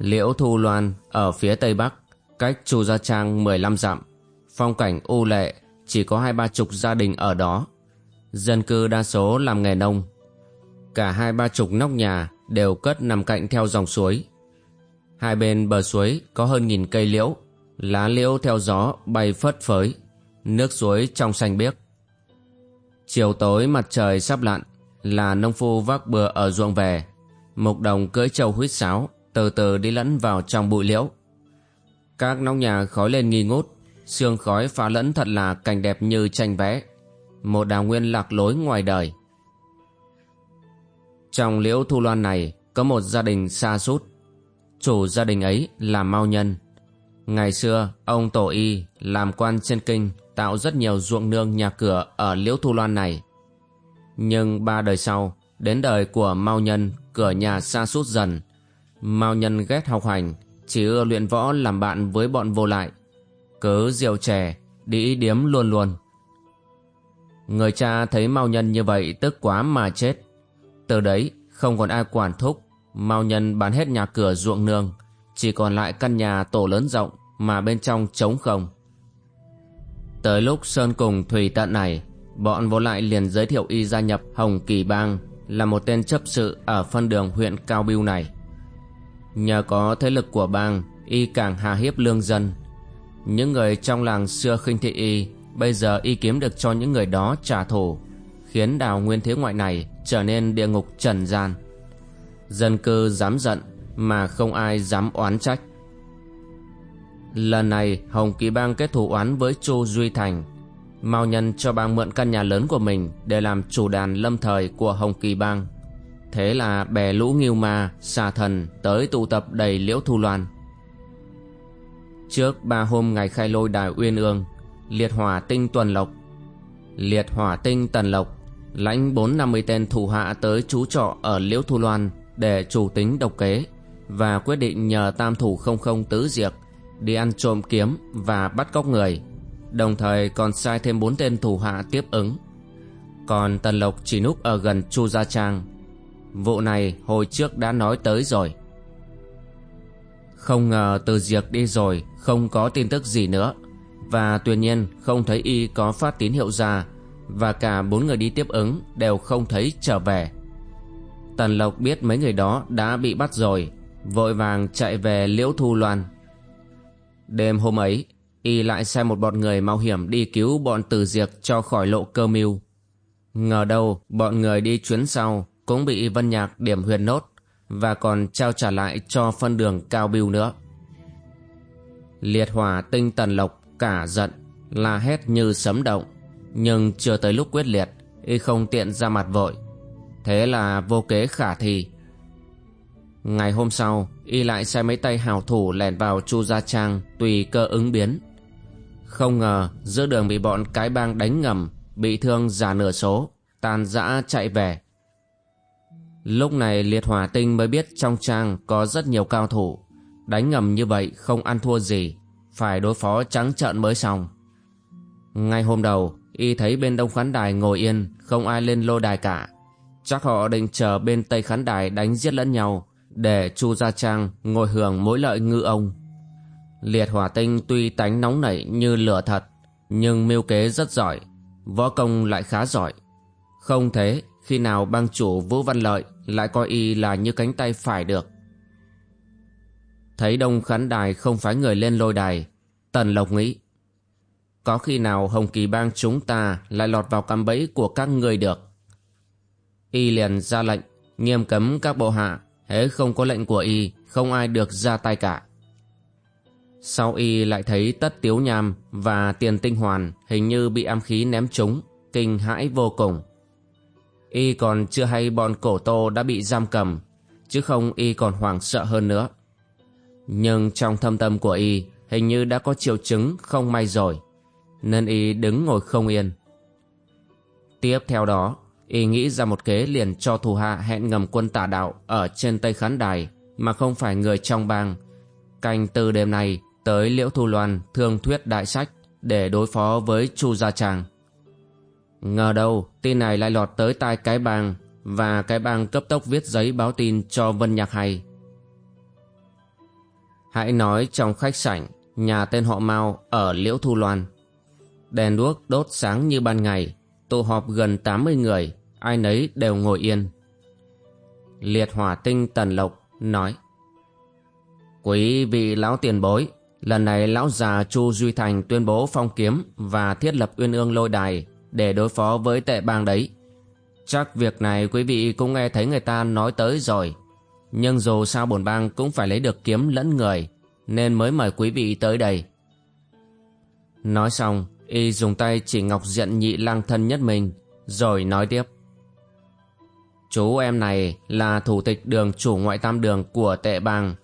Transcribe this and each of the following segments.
Liễu Thu Loan ở phía tây bắc, cách Chu Gia Trang 15 dặm. Phong cảnh u lệ, chỉ có hai ba chục gia đình ở đó. Dân cư đa số làm nghề nông. Cả hai ba chục nóc nhà đều cất nằm cạnh theo dòng suối. Hai bên bờ suối có hơn nghìn cây liễu, lá liễu theo gió bay phất phới, nước suối trong xanh biếc. Chiều tối mặt trời sắp lặn là nông phu vác bừa ở ruộng về, mục đồng cưỡi trâu huýt sáo từ từ đi lẫn vào trong bụi liễu. Các nóc nhà khói lên nghi ngút, sương khói phá lẫn thật là cảnh đẹp như tranh vẽ. Một đào nguyên lạc lối ngoài đời. Trong liễu thu loan này có một gia đình xa sút Chủ gia đình ấy là Mao Nhân. Ngày xưa, ông Tổ Y làm quan trên kinh tạo rất nhiều ruộng nương nhà cửa ở liễu thu loan này. Nhưng ba đời sau, đến đời của Mao Nhân, cửa nhà xa sút dần, Mao nhân ghét học hành, chỉ ưa luyện võ làm bạn với bọn vô lại. Cứ rượu chè, đĩ điếm luôn luôn. Người cha thấy Mao nhân như vậy tức quá mà chết. Từ đấy không còn ai quản thúc, Mao nhân bán hết nhà cửa ruộng nương, chỉ còn lại căn nhà tổ lớn rộng mà bên trong trống không. Tới lúc Sơn cùng Thủy tận này, bọn vô lại liền giới thiệu y gia nhập Hồng Kỳ Bang là một tên chấp sự ở phân đường huyện Cao Biêu này. Nhờ có thế lực của bang, Y càng hà hiếp lương dân. Những người trong làng xưa khinh thị Y, Bây giờ Y kiếm được cho những người đó trả thù, Khiến đào nguyên thế ngoại này Trở nên địa ngục trần gian. Dân cư dám giận Mà không ai dám oán trách. Lần này, Hồng Kỳ Bang kết thù oán với Chu Duy Thành. Mao Nhân cho bang mượn căn nhà lớn của mình Để làm chủ đàn lâm thời của Hồng Kỳ Bang. Thế là bè lũ nghiêu ma, xà thần tới tụ tập đầy liễu thu loan. Trước ba hôm ngày khai lôi đài uyên ương, liệt hỏa tinh tuần lộc. Liệt hỏa tinh tần lộc, lãnh bốn năm mươi tên thủ hạ tới trú trọ ở liễu thu loan để chủ tính độc kế và quyết định nhờ tam thủ không không tứ diệt đi ăn trộm kiếm và bắt cóc người đồng thời còn sai thêm bốn tên thủ hạ tiếp ứng còn tần lộc chỉ núp ở gần chu gia trang Vụ này hồi trước đã nói tới rồi. Không ngờ từ diệt đi rồi, Không có tin tức gì nữa. Và tuy nhiên, không thấy y có phát tín hiệu ra, Và cả bốn người đi tiếp ứng Đều không thấy trở về. Tần Lộc biết mấy người đó đã bị bắt rồi, Vội vàng chạy về Liễu Thu Loan. Đêm hôm ấy, Y lại sai một bọn người mạo hiểm đi cứu bọn từ diệt cho khỏi lộ cơ mưu Ngờ đâu bọn người đi chuyến sau cũng bị Vân Nhạc điểm huyền nốt và còn trao trả lại cho phân đường cao biêu nữa. Liệt hỏa tinh tần lộc cả giận, la hét như sấm động, nhưng chưa tới lúc quyết liệt, y không tiện ra mặt vội. Thế là vô kế khả thi. Ngày hôm sau, y lại sai mấy tay hào thủ lẻn vào Chu Gia Trang tùy cơ ứng biến. Không ngờ giữa đường bị bọn cái bang đánh ngầm, bị thương già nửa số, tan dã chạy về. Lúc này liệt hỏa tinh mới biết trong trang có rất nhiều cao thủ. Đánh ngầm như vậy không ăn thua gì, phải đối phó trắng trợn mới xong. Ngay hôm đầu, y thấy bên đông khán đài ngồi yên, không ai lên lô đài cả. Chắc họ định chờ bên tây khán đài đánh giết lẫn nhau, để Chu Gia Trang ngồi hưởng mỗi lợi ngư ông. Liệt hỏa tinh tuy tánh nóng nảy như lửa thật, nhưng mưu kế rất giỏi, võ công lại khá giỏi. Không thế, khi nào bang chủ Vũ Văn Lợi lại coi y là như cánh tay phải được. Thấy đông khán đài không phái người lên lôi đài, Tần Lộc nghĩ. Có khi nào Hồng Kỳ bang chúng ta lại lọt vào cạm bẫy của các người được. Y liền ra lệnh, nghiêm cấm các bộ hạ, hễ không có lệnh của Y, không ai được ra tay cả. Sau Y lại thấy Tất Tiếu Nham và Tiền Tinh Hoàn hình như bị am khí ném trúng, kinh hãi vô cùng. Y còn chưa hay bọn cổ tô đã bị giam cầm, chứ không Y còn hoảng sợ hơn nữa. Nhưng trong thâm tâm của Y hình như đã có triệu chứng không may rồi, nên Y đứng ngồi không yên. Tiếp theo đó, Y nghĩ ra một kế liền cho thủ hạ hẹn ngầm quân tả đạo ở trên Tây Khán Đài mà không phải người trong bang. Canh từ đêm nay tới Liễu Thu Loan thương thuyết đại sách để đối phó với Chu Gia Tràng. Ngờ đâu tin này lại lọt tới tai cái bang và cái bang cấp tốc viết giấy báo tin cho Vân Nhạc hay. Hãy nói trong khách sảnh nhà tên họ Mao ở Liễu Thu Loan. Đèn đuốc đốt sáng như ban ngày, tụ họp gần 80 người, ai nấy đều ngồi yên. Liệt hỏa tinh Tần Lộc nói Quý vị lão tiền bối, lần này lão già Chu Duy Thành tuyên bố phong kiếm và thiết lập uyên ương lôi đài để đối phó với tệ bang đấy. Chắc việc này quý vị cũng nghe thấy người ta nói tới rồi. Nhưng dù sao bổn bang cũng phải lấy được kiếm lẫn người, nên mới mời quý vị tới đây. Nói xong, y dùng tay chỉ ngọc diện nhị lang thân nhất mình, rồi nói tiếp. Chú em này là thủ tịch đường chủ ngoại tam đường của tệ bang,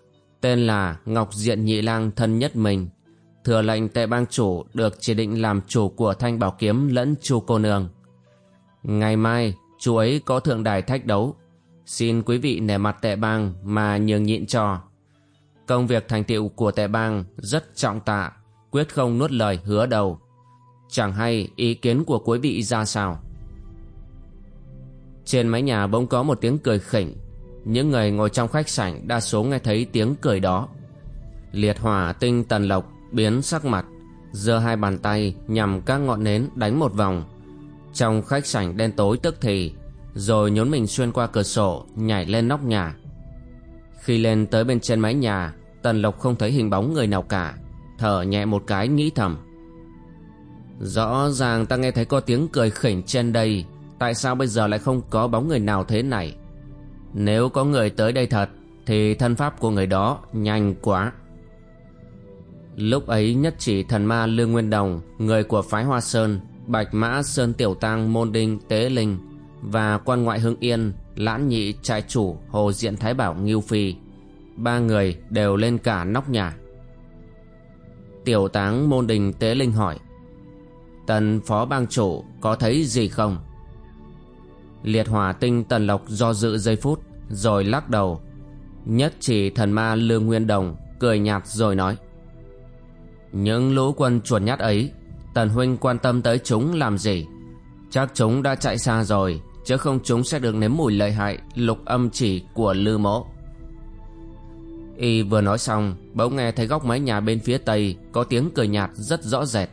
tên là Ngọc Diện Nhị Lang thân nhất mình. Thừa lệnh tệ bang chủ được chỉ định làm chủ của thanh bảo kiếm lẫn chu cô nương. Ngày mai, chú ấy có thượng đài thách đấu. Xin quý vị nể mặt tệ bang mà nhường nhịn cho. Công việc thành tựu của tệ bang rất trọng tạ, quyết không nuốt lời hứa đầu. Chẳng hay ý kiến của quý vị ra sao? Trên mái nhà bỗng có một tiếng cười khỉnh Những người ngồi trong khách sảnh đa số nghe thấy tiếng cười đó Liệt hỏa tinh tần lộc biến sắc mặt, giơ hai bàn tay nhằm các ngọn nến đánh một vòng. Trong khách sảnh đen tối tức thì, Rồi nhốn mình xuyên qua cửa sổ, nhảy lên nóc nhà. Khi lên tới bên trên mái nhà, Tần lộc không thấy hình bóng người nào cả, Thở nhẹ một cái nghĩ thầm. Rõ ràng ta nghe thấy có tiếng cười khỉnh trên đây, Tại sao bây giờ lại không có bóng người nào thế này? Nếu có người tới đây thật, Thì thân pháp của người đó nhanh quá. Lúc ấy nhất chỉ thần ma Lương Nguyên Đồng, Người của phái Hoa Sơn, Bạch Mã Sơn Tiểu Tăng Môn Đinh Tế Linh, Và quan ngoại Hưng Yên, Lãn Nhị Trại Chủ Hồ Diện Thái Bảo Nghiêu Phi, Ba người đều lên cả nóc nhà Tiểu Táng Môn Đình Tế Linh hỏi, Tần Phó Bang Chủ có thấy gì không? Liệt hỏa tinh tần lộc do dự giây phút, Rồi lắc đầu Nhất chỉ thần ma lương nguyên đồng Cười nhạt rồi nói những lũ quân chuột nhát ấy, Tần huynh quan tâm tới chúng làm gì? Chắc chúng đã chạy xa rồi, Chứ không chúng sẽ được nếm mùi lợi hại, Lục âm chỉ của lư mỗ Y vừa nói xong, Bỗng nghe thấy góc mái nhà bên phía tây Có tiếng cười nhạt rất rõ rệt.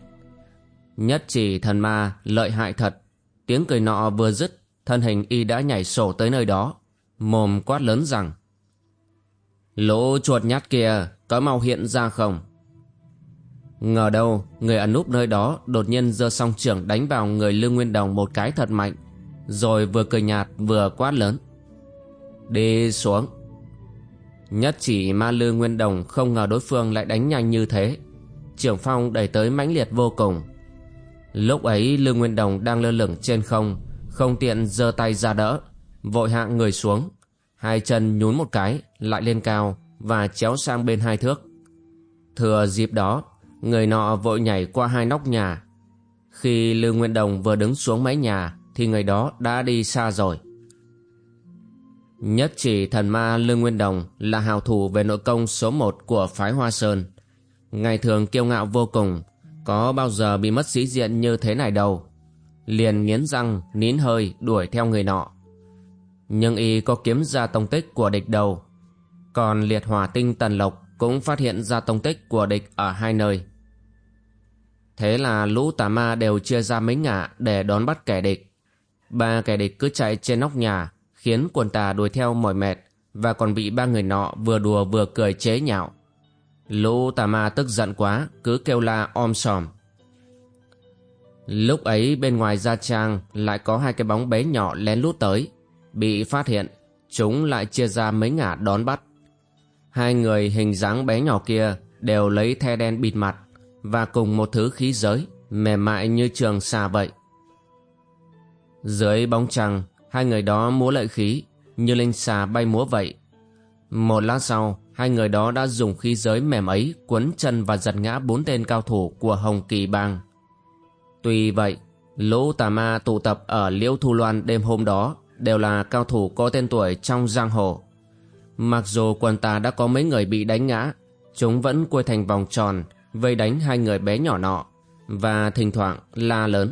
Nhất chỉ thần ma, lợi hại thật. Tiếng cười nọ vừa dứt, thân hình y đã nhảy sổ tới nơi đó, mồm quát lớn rằng, lũ chuột nhát kia có mau hiện ra không? Ngờ đâu, người ẩn núp nơi đó đột nhiên giơ song trưởng đánh vào người lương nguyên đồng một cái thật mạnh, rồi vừa cười nhạt vừa quát lớn. Đi xuống. Nhất chỉ ma lư nguyên đồng không ngờ đối phương lại đánh nhanh như thế. Trưởng phong đẩy tới mãnh liệt vô cùng. Lúc ấy lương nguyên đồng đang lơ lửng trên không không tiện giơ tay ra đỡ, vội hạ người xuống. Hai chân nhún một cái, lại lên cao và chéo sang bên hai thước. Thừa dịp đó người nọ vội nhảy qua hai nóc nhà. Khi Lưu nguyên đồng vừa đứng xuống mái nhà, thì người đó đã đi xa rồi. Nhất chỉ thần ma lương nguyên đồng là hào thủ về nội công số một của phái hoa sơn. Ngày thường kiêu ngạo vô cùng, có bao giờ bị mất sĩ diện như thế này đâu. Liền nghiến răng, nín hơi đuổi theo người nọ. Nhưng y có kiếm ra tông tích của địch đầu còn liệt hỏa tinh tần lộc cũng phát hiện ra tông tích của địch ở hai nơi thế là lũ tà ma đều chia ra mấy ngả để đón bắt kẻ địch ba kẻ địch cứ chạy trên nóc nhà khiến quần tà đuổi theo mỏi mệt và còn bị ba người nọ vừa đùa vừa cười chế nhạo lũ tà ma tức giận quá cứ kêu la om sòm Lúc ấy bên ngoài gia trang lại có hai cái bóng bé nhỏ lén lút tới. Bị phát hiện, chúng lại chia ra mấy ngả đón bắt. Hai người hình dáng bé nhỏ kia đều lấy the đen bịt mặt và cùng một thứ khí giới mềm mại như trường xà vậy. Dưới bóng trăng, hai người đó múa lợi khí, như linh xà bay múa vậy. Một lát sau, hai người đó đã dùng khí giới mềm ấy quấn chân và giật ngã bốn tên cao thủ của Hồng Kỳ Bang. Tuy vậy, lũ tà ma tụ tập ở Liễu Thu Loan đêm hôm đó đều là cao thủ có tên tuổi trong giang hồ. Mặc dù quần tà đã có mấy người bị đánh ngã, chúng vẫn quay thành vòng tròn, vây đánh hai người bé nhỏ nọ, và thỉnh thoảng la lớn.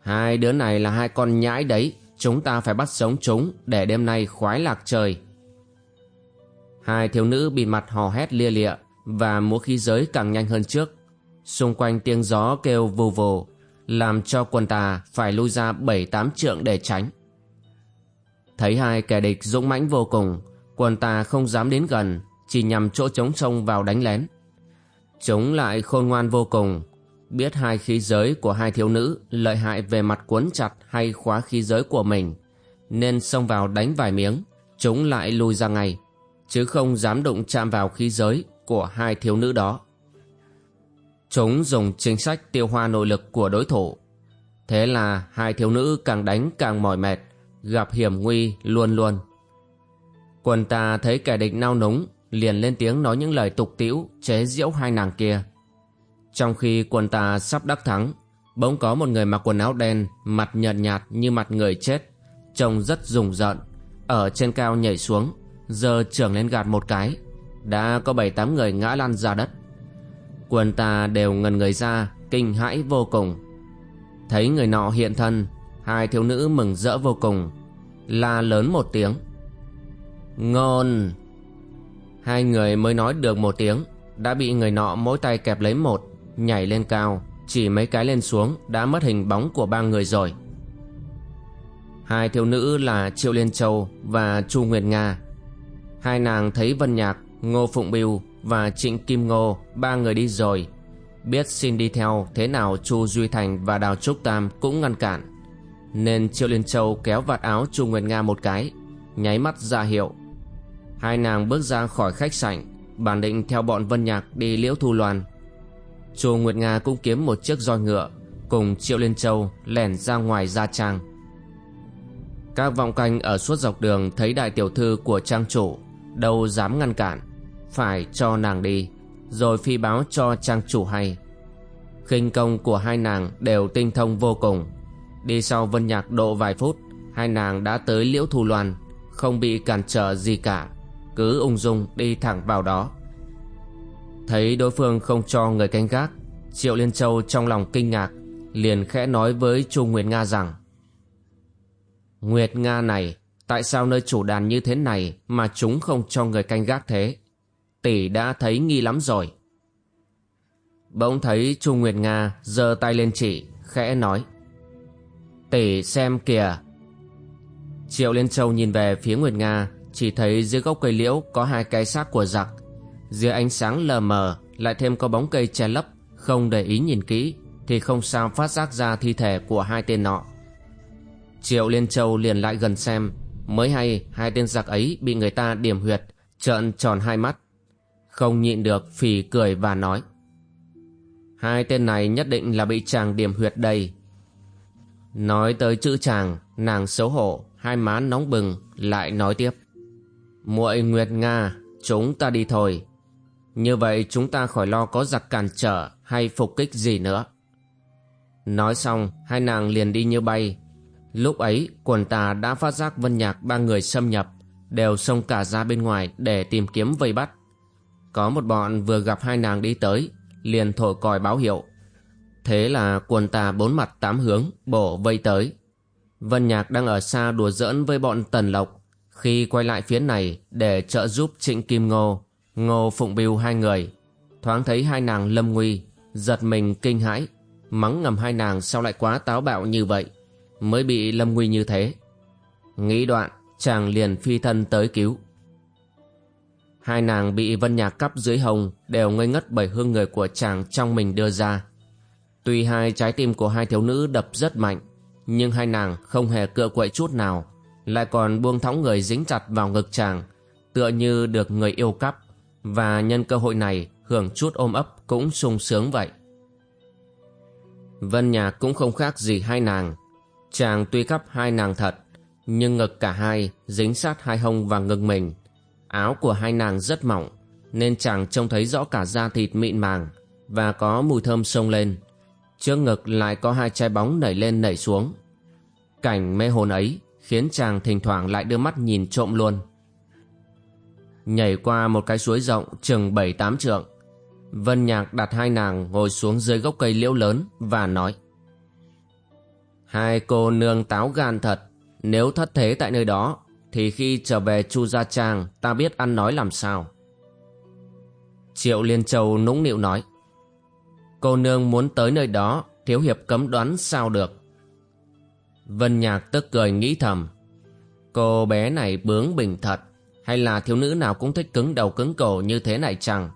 Hai đứa này là hai con nhãi đấy, chúng ta phải bắt sống chúng để đêm nay khoái lạc trời. Hai thiếu nữ bị mặt hò hét lia lịa và múa khí giới càng nhanh hơn trước. Xung quanh tiếng gió kêu vù vù, làm cho quần tà phải lui ra bảy tám trượng để tránh. Thấy hai kẻ địch dũng mãnh vô cùng, quần tà không dám đến gần, chỉ nhằm chỗ trống sông vào đánh lén. Chúng lại khôn ngoan vô cùng, biết hai khí giới của hai thiếu nữ lợi hại về mặt cuốn chặt hay khóa khí giới của mình, nên xông vào đánh vài miếng, chúng lại lùi ra ngay, chứ không dám đụng chạm vào khí giới của hai thiếu nữ đó. Chúng dùng chính sách tiêu hoa nội lực của đối thủ. Thế là hai thiếu nữ càng đánh càng mỏi mệt, gặp hiểm nguy luôn luôn. Quần ta thấy kẻ địch nao núng, liền lên tiếng nói những lời tục tĩu chế giễu hai nàng kia. Trong khi quân ta sắp đắc thắng, bỗng có một người mặc quần áo đen, mặt nhợt nhạt như mặt người chết, trông rất rùng rợn, ở trên cao nhảy xuống, giờ trưởng lên gạt một cái, đã có bảy tám người ngã lăn ra đất. quân ta đều ngần người ra, kinh hãi vô cùng. Thấy người nọ hiện thân, hai thiếu nữ mừng rỡ vô cùng, la lớn một tiếng. Ngôn! Hai người mới nói được một tiếng, đã bị người nọ mỗi tay kẹp lấy một, nhảy lên cao, chỉ mấy cái lên xuống đã mất hình bóng của ba người rồi. Hai thiếu nữ là Triệu Liên Châu và Chu Nguyệt Nga. Hai nàng thấy Vân Nhạc, Ngô Phụng Biêu và Trịnh Kim Ngô ba người đi rồi. Biết xin đi theo thế nào Chu Duy Thành và Đào Trúc Tam cũng ngăn cản. Nên Triệu Liên Châu kéo vạt áo Chu Nguyệt Nga một cái, nháy mắt ra hiệu. Hai nàng bước ra khỏi khách sảnh, bản định theo bọn Vân Nhạc đi Liễu Thu Loan Chu Nguyệt Nga cũng kiếm một chiếc roi ngựa cùng Triệu Liên Châu lẻn ra ngoài gia trang. Các vọng canh ở suốt dọc đường thấy đại tiểu thư của trang chủ đâu dám ngăn cản, phải cho nàng đi, rồi phi báo cho trang chủ hay. khinh công của hai nàng đều tinh thông vô cùng. Đi sau vân nhạc độ vài phút, hai nàng đã tới liễu thu loan, không bị cản trở gì cả, cứ ung dung đi thẳng vào đó. Thấy đối phương không cho người canh gác, Triệu Liên Châu trong lòng kinh ngạc, Liền khẽ nói với Chu Nguyệt Nga rằng, Nguyệt Nga này, Tại sao nơi chủ đàn như thế này Mà chúng không cho người canh gác thế? Tỷ đã thấy nghi lắm rồi. Bỗng thấy Chu Nguyệt Nga giơ tay lên chỉ, Khẽ nói, Tỷ xem kìa. Triệu Liên Châu nhìn về phía Nguyệt Nga chỉ thấy dưới gốc cây liễu Có hai cái xác của giặc. Dưới ánh sáng lờ mờ, lại thêm có bóng cây che lấp, không để ý nhìn kỹ, thì không sao phát giác ra thi thể của hai tên nọ. Triệu liên châu liền lại gần xem, mới hay hai tên giặc ấy bị người ta điểm huyệt, trợn tròn hai mắt, không nhịn được phì cười và nói, hai tên này nhất định là bị chàng điểm huyệt đây. Nói tới chữ chàng, nàng xấu hổ, hai má nóng bừng, lại nói tiếp muội nguyệt nga chúng ta đi thôi như vậy chúng ta khỏi lo có giặc cản trở hay phục kích gì nữa. Nói xong, hai nàng liền đi như bay. Lúc ấy, quần tà đã phát giác vân nhạc ba người xâm nhập, đều xông cả ra bên ngoài để tìm kiếm vây bắt. Có một bọn vừa gặp hai nàng đi tới, liền thổi còi báo hiệu. Thế là quần tà bốn mặt tám hướng bổ vây tới. Vân Nhạc đang ở xa đùa giỡn với bọn Tần Lộc. Khi quay lại phía này để trợ giúp Trịnh Kim Ngô Ngô Phụng Biêu hai người. Thoáng thấy hai nàng lâm nguy, Giật mình kinh hãi, Mắng ngầm hai nàng sao lại quá táo bạo như vậy, Mới bị lâm nguy như thế. Nghĩ đoạn, Chàng liền phi thân tới cứu. Hai nàng bị vân nhạc cắp dưới hồng Đều ngây ngất bởi hương người của chàng trong mình đưa ra. Tuy hai trái tim của hai thiếu nữ đập rất mạnh, Nhưng hai nàng không hề cựa quậy chút nào. Lại còn buông thõng người dính chặt vào ngực chàng Tựa như được người yêu cắp và nhân cơ hội này hưởng chút ôm ấp cũng sung sướng vậy. Vân Nhạc cũng không khác gì hai nàng. Chàng tuy cắp hai nàng thật, nhưng ngực cả hai dính sát hai hông và ngực mình. Áo của hai nàng rất mỏng, nên chàng trông thấy rõ cả da thịt mịn màng và có mùi thơm sông lên. Trước ngực lại có hai trái bóng nảy lên nảy xuống. Cảnh mê hồn ấy khiến chàng thỉnh thoảng lại đưa mắt nhìn trộm luôn. Nhảy qua một cái suối rộng chừng bảy tám trượng. Vân Nhạc đặt hai nàng ngồi xuống dưới gốc cây liễu lớn và nói Hai cô nương táo gan thật, nếu thất thế tại nơi đó thì khi trở về Chu Gia Trang ta biết ăn nói làm sao. Triệu Liên Châu nũng nịu nói Cô nương muốn tới nơi đó Thiếu hiệp cấm đoán sao được Vân Nhạc tức cười nghĩ thầm, Cô bé này bướng bỉnh thật, Hay là thiếu nữ nào cũng thích cứng đầu cứng cổ như thế này chăng?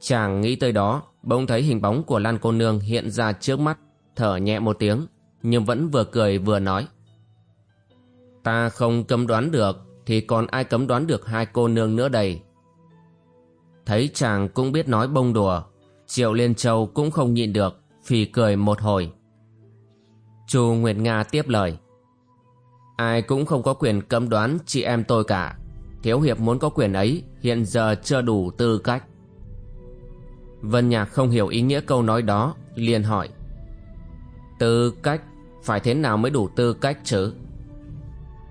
Chàng nghĩ tới đó, Bỗng thấy hình bóng của Lan cô nương hiện ra trước mắt, Thở nhẹ một tiếng, Nhưng vẫn vừa cười vừa nói, Ta không cấm đoán được, Thì còn ai cấm đoán được hai cô nương nữa đây? Thấy chàng cũng biết nói bông đùa, Triệu Liên Châu cũng không nhịn được, Phì cười một hồi. Chu Nguyệt Nga tiếp lời. Ai cũng không có quyền cấm đoán chị em tôi cả. Thiếu Hiệp muốn có quyền ấy Hiện giờ chưa đủ tư cách. Vân Nhạc không hiểu ý nghĩa câu nói đó, liền hỏi. Tư cách, Phải thế nào mới đủ tư cách chứ?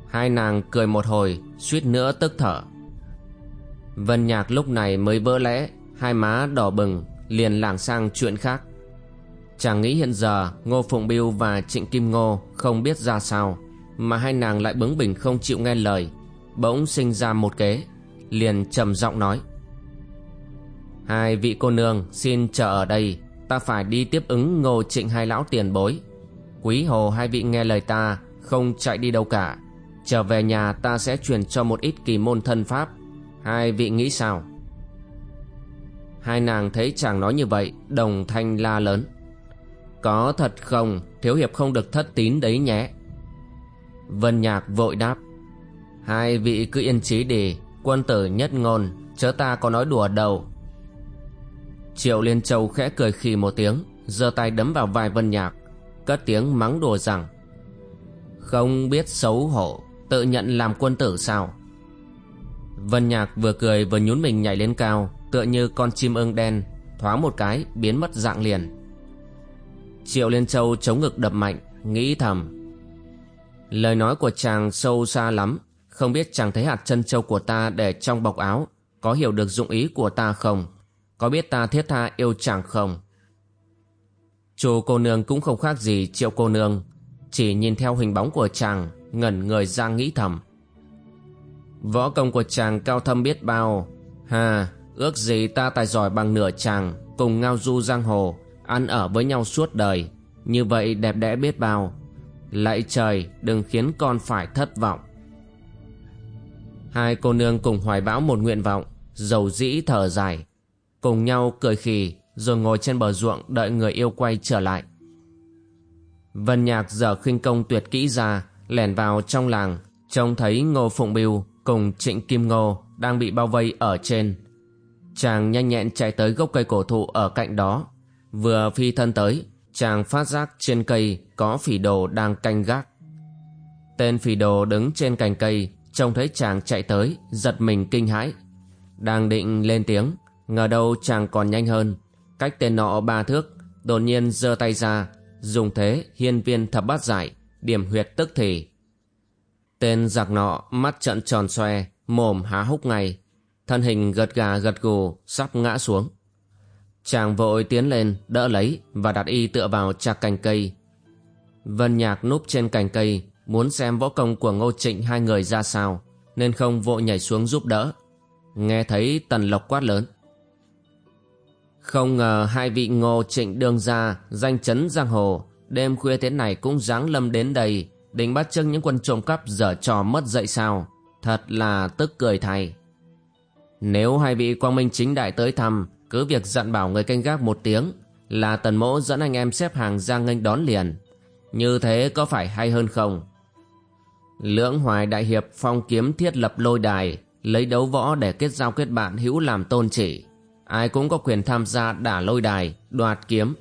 Hai nàng cười một hồi, Suýt nữa tức thở. Vân Nhạc lúc này mới vỡ lẽ, Hai má đỏ bừng, Liền lảng sang chuyện khác. Chàng nghĩ hiện giờ Ngô Phụng Biêu và Trịnh Kim Ngô Không biết ra sao, Mà hai nàng lại bướng bỉnh không chịu nghe lời. Bỗng sinh ra một kế, Liền trầm giọng nói. Hai vị cô nương xin chờ ở đây, Ta phải đi tiếp ứng ngô trịnh hai lão tiền bối. Quý hồ hai vị nghe lời ta, Không chạy đi đâu cả. Trở về nhà ta sẽ truyền cho một ít kỳ môn thân pháp. Hai vị nghĩ sao? Hai nàng thấy chàng nói như vậy, Đồng thanh la lớn. Có thật không? Thiếu hiệp không được thất tín đấy nhé. Vân nhạc vội đáp. Hai vị cứ yên trí đi, Quân tử nhất ngôn, Chớ ta có nói đùa đâu. Triệu Liên Châu khẽ cười khì một tiếng, giơ tay đấm vào vai Vân Nhạc, Cất tiếng mắng đùa rằng, Không biết xấu hổ, Tự nhận làm quân tử sao? Vân Nhạc vừa cười vừa nhún mình nhảy lên cao, Tựa như con chim ưng đen, Thoáng một cái biến mất dạng liền. Triệu Liên Châu chống ngực đập mạnh, Nghĩ thầm. Lời nói của chàng sâu xa lắm, Không biết chàng thấy hạt chân châu của ta để trong bọc áo, Có hiểu được dụng ý của ta không? Có biết ta thiết tha yêu chàng không? Chú cô nương cũng không khác gì triệu cô nương, Chỉ nhìn theo hình bóng của chàng, Ngẩn người ra nghĩ thầm. Võ công của chàng cao thâm biết bao. Hà ước gì ta tài giỏi bằng nửa chàng, Cùng ngao du giang hồ Ăn ở với nhau suốt đời. Như vậy đẹp đẽ biết bao. Lạy trời, đừng khiến con phải thất vọng. Hai cô nương cùng hoài bão một nguyện vọng, Dầu dĩ thở dài. Cùng nhau cười khì, Rồi ngồi trên bờ ruộng đợi người yêu quay trở lại. Vân Nhạc giờ khinh công tuyệt kỹ ra, lẻn vào trong làng, trông thấy Ngô Phụng Biêu cùng Trịnh Kim Ngô đang bị bao vây ở trên. Chàng nhanh nhẹn chạy tới gốc cây cổ thụ ở cạnh đó. Vừa phi thân tới, chàng phát giác trên cây có phỉ đồ đang canh gác. Tên phỉ đồ đứng trên cành cây, trông thấy chàng chạy tới, giật mình kinh hãi. Đang định lên tiếng, ngờ đâu chàng còn nhanh hơn. Cách tên nọ ba thước, đột nhiên giơ tay ra, dùng thế hiên viên thập bát giải, điểm huyệt tức thì. Tên giặc nọ mắt trận tròn xoe, mồm há hốc ngay, thân hình gật gà gật gù sắp ngã xuống. Chàng vội tiến lên, đỡ lấy và đặt y tựa vào chạc cành cây. Vân Nhạc núp trên cành cây, muốn xem võ công của Ngô Trịnh hai người ra sao, nên không vội nhảy xuống giúp đỡ. Nghe thấy Tần Lộc quát lớn. Không ngờ hai vị Ngô Trịnh đương gia danh chấn giang hồ, đêm khuya thế này cũng dáng lâm đến đây, định bắt chưng những quân trộm cắp dở trò mất dậy sao thật là tức cười thay nếu hai vị quang minh chính đại tới thăm cứ việc dặn bảo người canh gác một tiếng, là tần mỗ dẫn anh em xếp hàng ra nghênh đón liền. Như thế có phải hay hơn không? Lưỡng hoài đại hiệp phong kiếm thiết lập lôi đài, lấy đấu võ để kết giao kết bạn hữu làm tôn chỉ. Ai cũng có quyền tham gia đả lôi đài, đoạt kiếm.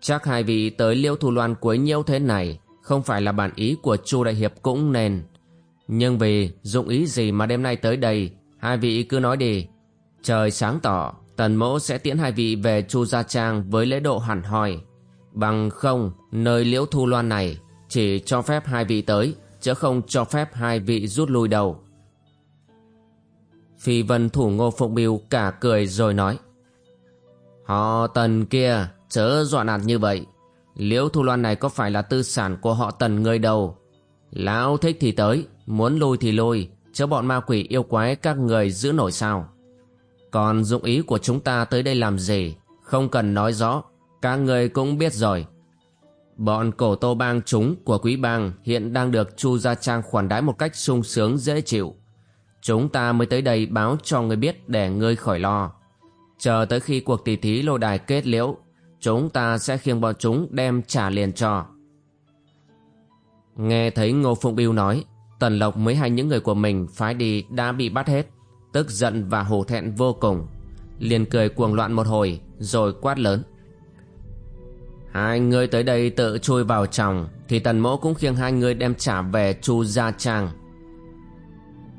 Chắc hai vị tới liêu thủ loan quấy nhiễu thế này, không phải là bản ý của chu đại hiệp cũng nên. Nhưng vì dụng ý gì mà đêm nay tới đây, hai vị cứ nói đi. Trời sáng tỏ tần Mẫu sẽ tiễn hai vị về chu gia trang với lễ độ hẳn hoi bằng không, nơi liễu thu loan này chỉ cho phép hai vị tới, chứ không cho phép hai vị rút lui đầu. phi vân thủ ngô phụng biêu cả cười rồi nói, họ tần kia chớ dọa nạt như vậy liễu thu loan này có phải là tư sản của họ tần người đầu? lão thích thì tới, muốn lui thì lui chớ bọn ma quỷ yêu quái các người giữ nổi sao còn dụng ý của chúng ta tới đây làm gì? Không cần nói rõ. Các người cũng biết rồi. Bọn cổ tô bang chúng của quý bang hiện đang được chu gia trang khoản đãi một cách sung sướng, dễ chịu. Chúng ta mới tới đây báo cho người biết để ngươi khỏi lo. Chờ tới khi cuộc tỷ thí lô đài kết liễu, chúng ta sẽ khiêng bọn chúng đem trả liền cho. Nghe thấy ngô phụng biêu nói, tần lộc mới hay những người của mình phái đi đã bị bắt hết tức giận và hổ thẹn vô cùng. Liền cười cuồng loạn một hồi, rồi quát lớn. Hai người tới đây tự chui vào chồng thì tần mỗ cũng khiêng hai người đem trả về chu gia trang.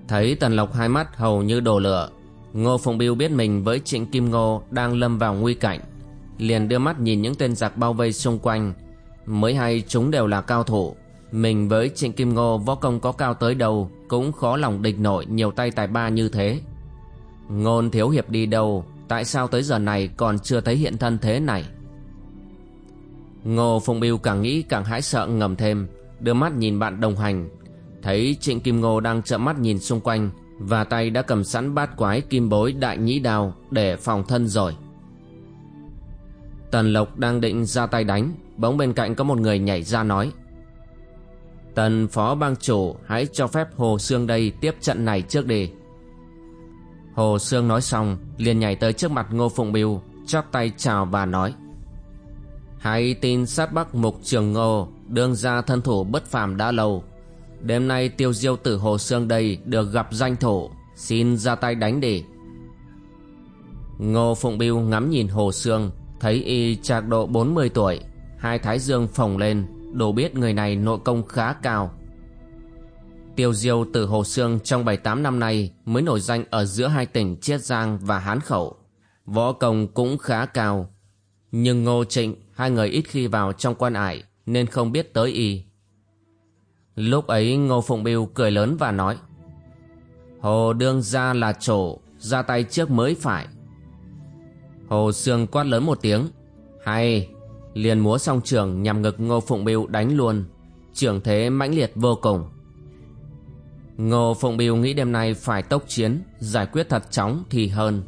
Thấy tần lộc hai mắt hầu như đổ lửa, ngô phụng biêu biết mình với trịnh kim ngô đang lâm vào nguy cảnh, liền đưa mắt nhìn những tên giặc bao vây xung quanh. Mới hay chúng đều là cao thủ, mình với trịnh kim ngô võ công có cao tới đâu cũng khó lòng địch nổi nhiều tay tài ba như thế ngôn thiếu hiệp đi đâu? Tại sao tới giờ này còn chưa thấy hiện thân thế này? Ngô phụng biêu càng nghĩ càng hãi sợ, ngầm thêm, đưa mắt nhìn bạn đồng hành. Thấy trịnh kim ngô đang trợn mắt nhìn xung quanh và tay đã cầm sẵn bát quái kim bối đại nhĩ đao để phòng thân rồi. Tần lộc đang định ra tay đánh, bỗng bên cạnh có một người nhảy ra nói, tần phó bang chủ, hãy cho phép hồ sương đây tiếp trận này trước đi hồ sương nói xong, liền nhảy tới trước mặt ngô phụng biêu chắp tay chào và nói. Hãy tin sát bắc mục trường ngô, đương ra thân thủ bất phàm đã lâu. Đêm nay tiêu diêu tử Hồ Sương đây được gặp danh thủ Xin ra tay đánh để." Ngô Phụng Biêu ngắm nhìn Hồ Sương, Thấy y trạc độ 40 tuổi, Hai thái dương phồng lên Đồ biết người này nội công khá cao. Tiêu diêu từ Hồ Sương trong 7-8 năm nay Mới nổi danh ở giữa hai tỉnh Chiết Giang và Hán Khẩu. Võ công cũng khá cao. Nhưng Ngô Trịnh, Hai người ít khi vào trong quan ải Nên không biết tới y. Lúc ấy Ngô Phụng Biêu cười lớn và nói, Hồ đương ra là chỗ Ra tay trước mới phải. Hồ Sương quát lớn một tiếng, Hay, Liền múa song trường nhằm ngực Ngô Phụng Biêu đánh luôn. Trường thế mãnh liệt vô cùng. Ngô Phụng Biêu nghĩ đêm nay phải tốc chiến, Giải quyết thật chóng thì hơn.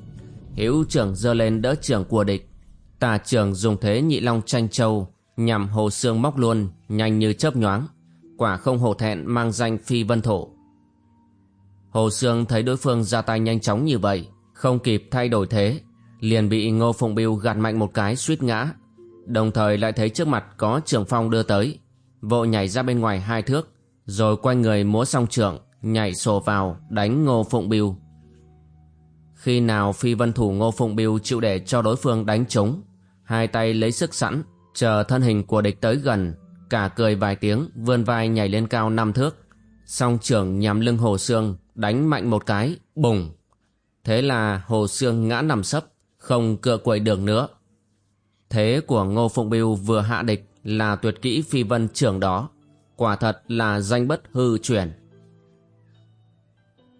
Hữu trưởng dơ lên đỡ trưởng của địch. Tà trưởng dùng thế nhị long tranh châu, Nhằm Hồ xương móc luôn, Nhanh như chớp nhoáng. Quả không hổ thẹn mang danh phi vân thổ. Hồ sương thấy đối phương ra tay nhanh chóng như vậy, không kịp thay đổi thế, liền bị ngô phụng biêu gạt mạnh một cái suýt ngã. Đồng thời lại thấy trước mặt có trưởng phong đưa tới. Vội nhảy ra bên ngoài hai thước, rồi quay người múa song trưởng nhảy sổ vào, đánh ngô phụng biêu. Khi nào phi vân thủ ngô phụng biêu chịu để cho đối phương đánh trúng, hai tay lấy sức sẵn, chờ thân hình của địch tới gần, cả cười vài tiếng, vươn vai nhảy lên cao năm thước. Song trưởng nhắm lưng hồ xương đánh mạnh một cái, bùng. Thế là hồ xương ngã nằm sấp, không cựa quậy được nữa. Thế của ngô phụng biêu vừa hạ địch là tuyệt kỹ phi vân trưởng đó. Quả thật là danh bất hư truyền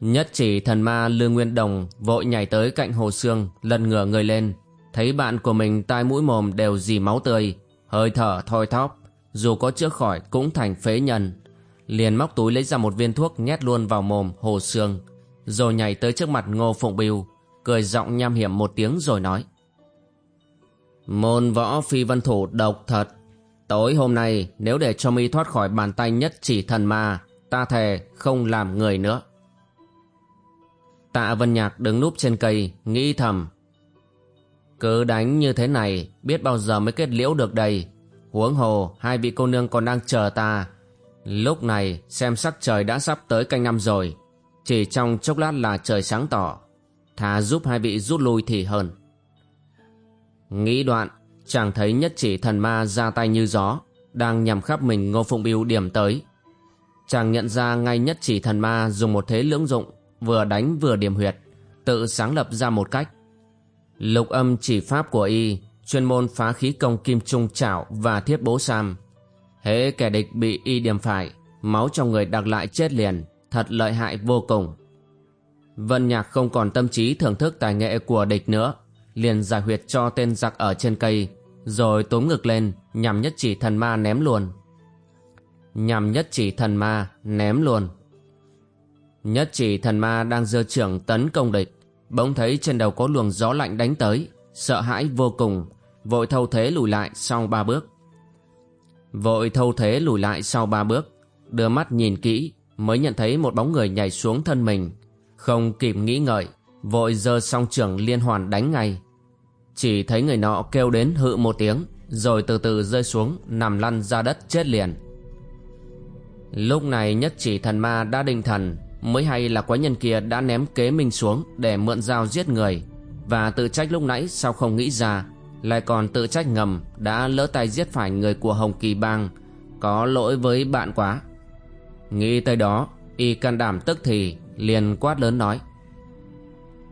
nhất chỉ thần ma lương nguyên đồng vội nhảy tới cạnh hồ xương lần ngửa người lên. Thấy bạn của mình tai mũi mồm đều dì máu tươi, hơi thở thoi thóp, dù có chữa khỏi cũng thành phế nhân. Liền móc túi lấy ra một viên thuốc nhét luôn vào mồm hồ sương, rồi nhảy tới trước mặt ngô phụng biêu, cười giọng nham hiểm một tiếng rồi nói, môn võ phi vân thủ độc thật. Tối hôm nay, nếu để cho mi thoát khỏi bàn tay nhất chỉ thần ma, ta thề không làm người nữa tạ vân nhạc đứng núp trên cây nghĩ thầm. Cứ đánh như thế này biết bao giờ mới kết liễu được đây? Huống hồ hai vị cô nương còn đang chờ ta. Lúc này xem sắc trời đã sắp tới canh năm rồi. Chỉ trong chốc lát là trời sáng tỏ. Thà giúp hai vị rút lui thì hơn. Nghĩ đoạn Chàng thấy nhất chỉ thần ma ra tay như gió đang nhằm khắp mình Ngô Phụng Biêu điểm tới. Chàng nhận ra ngay nhất chỉ thần ma dùng một thế lưỡng dụng, vừa đánh vừa điểm huyệt, tự sáng lập ra một cách. Lục âm chỉ pháp của y, chuyên môn phá khí công kim trung chảo và thiết bố sam. Hễ kẻ địch bị y điểm phải, máu trong người đặc lại chết liền, thật lợi hại vô cùng. Vân Nhạc không còn tâm trí thưởng thức tài nghệ của địch nữa, liền giải huyệt cho tên giặc ở trên cây, rồi túm ngực lên nhằm nhất chỉ thần ma ném luôn. Nhằm nhất chỉ thần ma ném luôn. Nhất chỉ thần ma đang dơ trưởng tấn công địch, bỗng thấy trên đầu có luồng gió lạnh đánh tới, sợ hãi vô cùng, vội thâu thế lùi lại sau ba bước. Vội thâu thế lùi lại sau ba bước, đưa mắt nhìn kỹ mới nhận thấy một bóng người nhảy xuống thân mình, không kịp nghĩ ngợi, vội giơ song trưởng liên hoàn đánh ngay. Chỉ thấy người nọ kêu đến hự một tiếng, rồi từ từ rơi xuống nằm lăn ra đất chết liền. Lúc này nhất chỉ thần ma đã định thần, mới hay là quái nhân kia đã ném kế mình xuống để mượn dao giết người, và tự trách lúc nãy sao không nghĩ ra, lại còn tự trách ngầm đã lỡ tay giết phải người của Hồng Kỳ Bang, có lỗi với bạn quá. Nghĩ tới đó, y can đảm tức thì, liền quát lớn nói.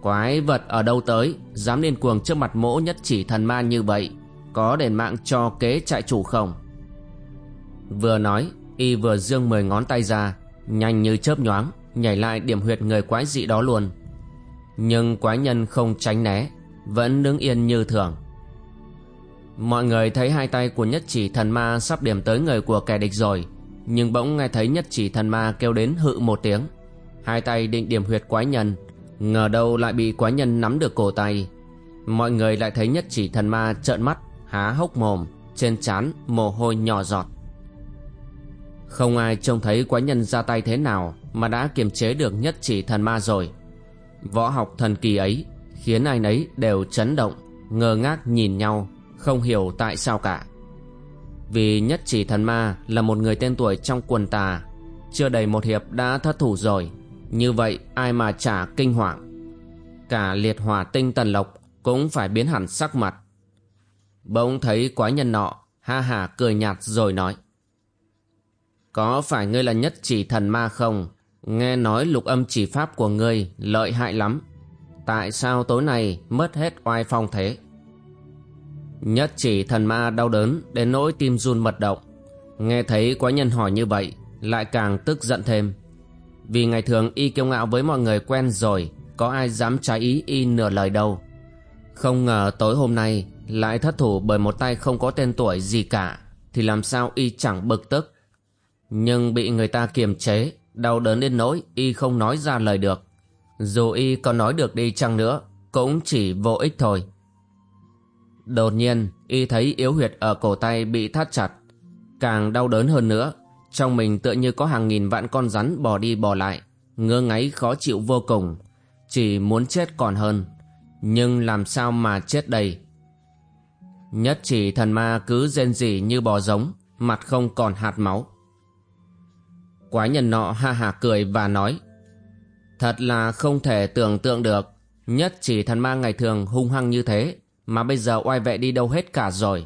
Quái vật ở đâu tới Dám điên cuồng trước mặt mỗ nhất chỉ thần ma như vậy Có đền mạng cho kế trại chủ không Vừa nói Y vừa dương mười ngón tay ra Nhanh như chớp nhoáng Nhảy lại điểm huyệt người quái dị đó luôn. Nhưng quái nhân không tránh né, Vẫn đứng yên như thường. Mọi người thấy hai tay của nhất chỉ thần ma Sắp điểm tới người của kẻ địch rồi, Nhưng bỗng nghe thấy nhất chỉ thần ma kêu đến hự một tiếng. Hai tay định điểm huyệt quái nhân, Ngờ đâu lại bị quái nhân nắm được cổ tay. Mọi người lại thấy nhất chỉ thần ma trợn mắt, Há hốc mồm, Trên trán mồ hôi nhỏ giọt. Không ai trông thấy quái nhân ra tay thế nào. Mà đã kiềm chế được nhất chỉ thần ma rồi. Võ học thần kỳ ấy Khiến ai nấy đều chấn động, Ngơ ngác nhìn nhau, Không hiểu tại sao cả. Vì nhất chỉ thần ma Là một người tên tuổi trong quần tà, Chưa đầy một hiệp đã thất thủ rồi, như vậy ai mà chả kinh hoàng? Cả liệt hỏa tinh tần lộc Cũng phải biến hẳn sắc mặt. Bỗng thấy quái nhân nọ, Ha hả cười nhạt rồi nói, Có phải ngươi là nhất chỉ thần ma không? Nghe nói lục âm chỉ pháp của ngươi Lợi hại lắm. Tại sao tối nay mất hết oai phong thế? Nhất chỉ thần ma đau đớn Đến nỗi tim run mật động. Nghe thấy quái nhân hỏi như vậy, Lại càng tức giận thêm. Vì ngày thường y kiêu ngạo với mọi người quen rồi, Có ai dám trái ý y nửa lời đâu. Không ngờ tối hôm nay Lại thất thủ bởi một tay không có tên tuổi gì cả, Thì làm sao y chẳng bực tức? Nhưng bị người ta kiềm chế Đau đớn đến nỗi y không nói ra lời được Dù y có nói được đi chăng nữa Cũng chỉ vô ích thôi Đột nhiên y thấy yếu huyệt ở cổ tay bị thắt chặt Càng đau đớn hơn nữa trong mình tựa như có hàng nghìn vạn con rắn bò đi bò lại, ngơ ngáy khó chịu vô cùng, chỉ muốn chết còn hơn. Nhưng làm sao mà chết đây? Nhất chỉ thần ma cứ rên rỉ như bò giống, mặt không còn hạt máu. Quái nhân nọ ha hà cười và nói, Thật là không thể tưởng tượng được. Nhất chỉ thần ma ngày thường hung hăng như thế, Mà bây giờ oai vệ đi đâu hết cả rồi.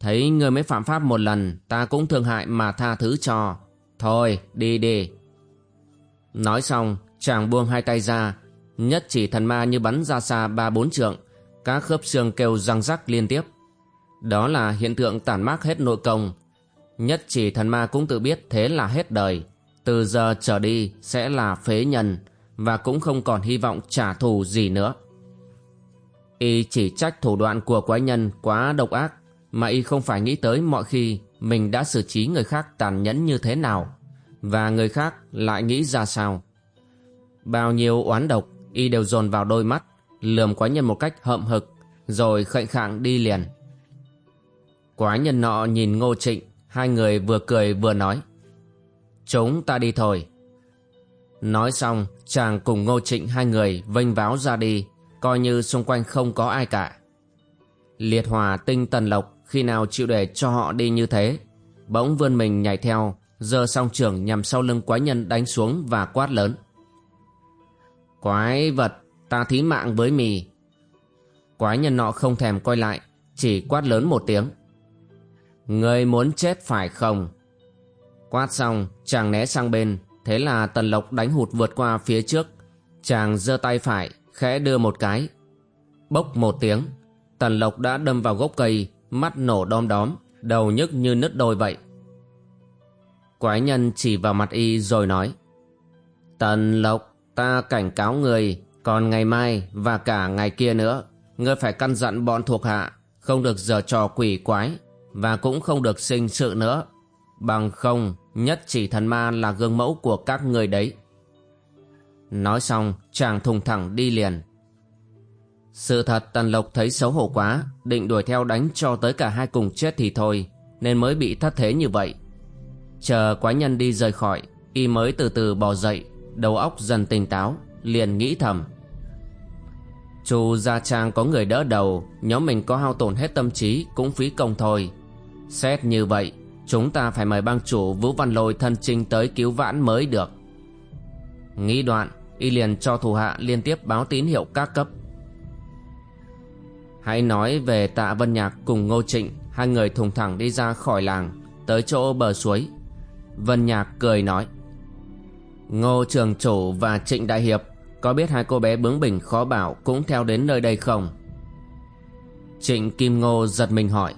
Thấy người mới phạm pháp một lần, Ta cũng thương hại mà tha thứ cho. Thôi, đi đi. Nói xong, chàng buông hai tay ra. Nhất chỉ thần ma như bắn ra xa ba bốn trượng, Các khớp xương kêu răng rắc liên tiếp. Đó là hiện tượng tản mát hết nội công. Nhất chỉ thần ma cũng tự biết thế là hết đời. Từ giờ trở đi sẽ là phế nhân Và cũng không còn hy vọng trả thù gì nữa Y chỉ trách thủ đoạn của quái nhân quá độc ác mà y không phải nghĩ tới mọi khi mình đã xử trí người khác tàn nhẫn như thế nào và người khác lại nghĩ ra sao. Bao nhiêu oán độc y đều dồn vào đôi mắt, lườm quái nhân một cách hậm hực, rồi khệnh khạng đi liền. Quái nhân nọ nhìn Ngô Trịnh, hai người vừa cười vừa nói. Chúng ta đi thôi. Nói xong, chàng cùng Ngô Trịnh hai người vênh váo ra đi, coi như xung quanh không có ai cả. Liệt hòa tinh tần lộc khi nào chịu để cho họ đi như thế bỗng vươn mình nhảy theo giơ song trường nhằm sau lưng quái nhân đánh xuống và quát lớn quái vật ta thí mạng với mì quái nhân nọ không thèm quay lại chỉ quát lớn một tiếng Ngươi muốn chết phải không? Quát xong, chàng né sang bên, thế là Tần Lộc đánh hụt vượt qua phía trước. Chàng giơ tay phải, khẽ đưa một cái. Bốc một tiếng, Tần Lộc đã đâm vào gốc cây, mắt nổ đom đóm, đầu nhức như nứt đôi vậy. Quái nhân chỉ vào mặt y rồi nói Tần Lộc, ta cảnh cáo người, còn ngày mai và cả ngày kia nữa, ngươi phải căn dặn bọn thuộc hạ, không được giở trò quỷ quái, và cũng không được sinh sự nữa. Bằng không, nhất chỉ thần ma là gương mẫu của các người đấy. Nói xong, chàng thùng thẳng đi liền. Sự thật Tần Lộc thấy xấu hổ quá, định đuổi theo đánh cho tới cả hai cùng chết thì thôi, nên mới bị thất thế như vậy. Chờ quái nhân đi rời khỏi, y mới từ từ bò dậy, đầu óc dần tỉnh táo, liền nghĩ thầm. Chu Gia Trang có người đỡ đầu, nhóm mình có hao tổn hết tâm trí cũng phí công thôi. Xét như vậy, chúng ta phải mời bang chủ Vũ Văn Lôi thân trinh tới cứu vãn mới được. Nghĩ đoạn, y liền cho thủ hạ liên tiếp báo tín hiệu các cấp. Hãy nói về tạ Vân Nhạc cùng Ngô Trịnh, hai người thùng thẳng đi ra khỏi làng, tới chỗ bờ suối. Vân Nhạc cười nói. Ngô Trường Chủ và Trịnh Đại Hiệp có biết hai cô bé bướng bỉnh khó bảo cũng theo đến nơi đây không? Trịnh Kim Ngô giật mình hỏi.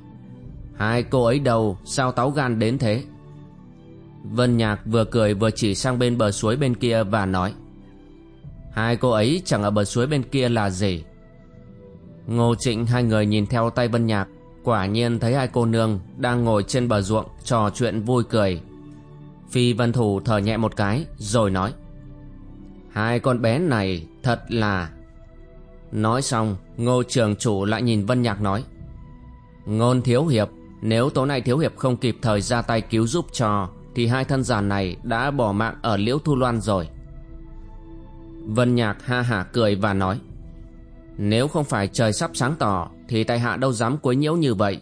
Hai cô ấy đâu, sao táo gan đến thế? Vân Nhạc vừa cười vừa chỉ sang bên bờ suối bên kia và nói. Hai cô ấy chẳng ở bờ suối bên kia là gì? Ngô Trịnh hai người nhìn theo tay Vân Nhạc, Quả nhiên thấy hai cô nương đang ngồi trên bờ ruộng trò chuyện vui cười Phi Vân Thủ thở nhẹ một cái, rồi nói, Hai con bé này thật là Nói xong, Ngô Trường Chủ lại nhìn Vân Nhạc nói, Ngôn Thiếu Hiệp nếu tối nay Thiếu Hiệp không kịp thời ra tay cứu giúp cho, Thì hai thân già này đã bỏ mạng ở Liễu Thu Loan rồi. Vân Nhạc ha hả cười và nói, Nếu không phải trời sắp sáng tỏ, Thì tại hạ đâu dám quấy nhiễu như vậy.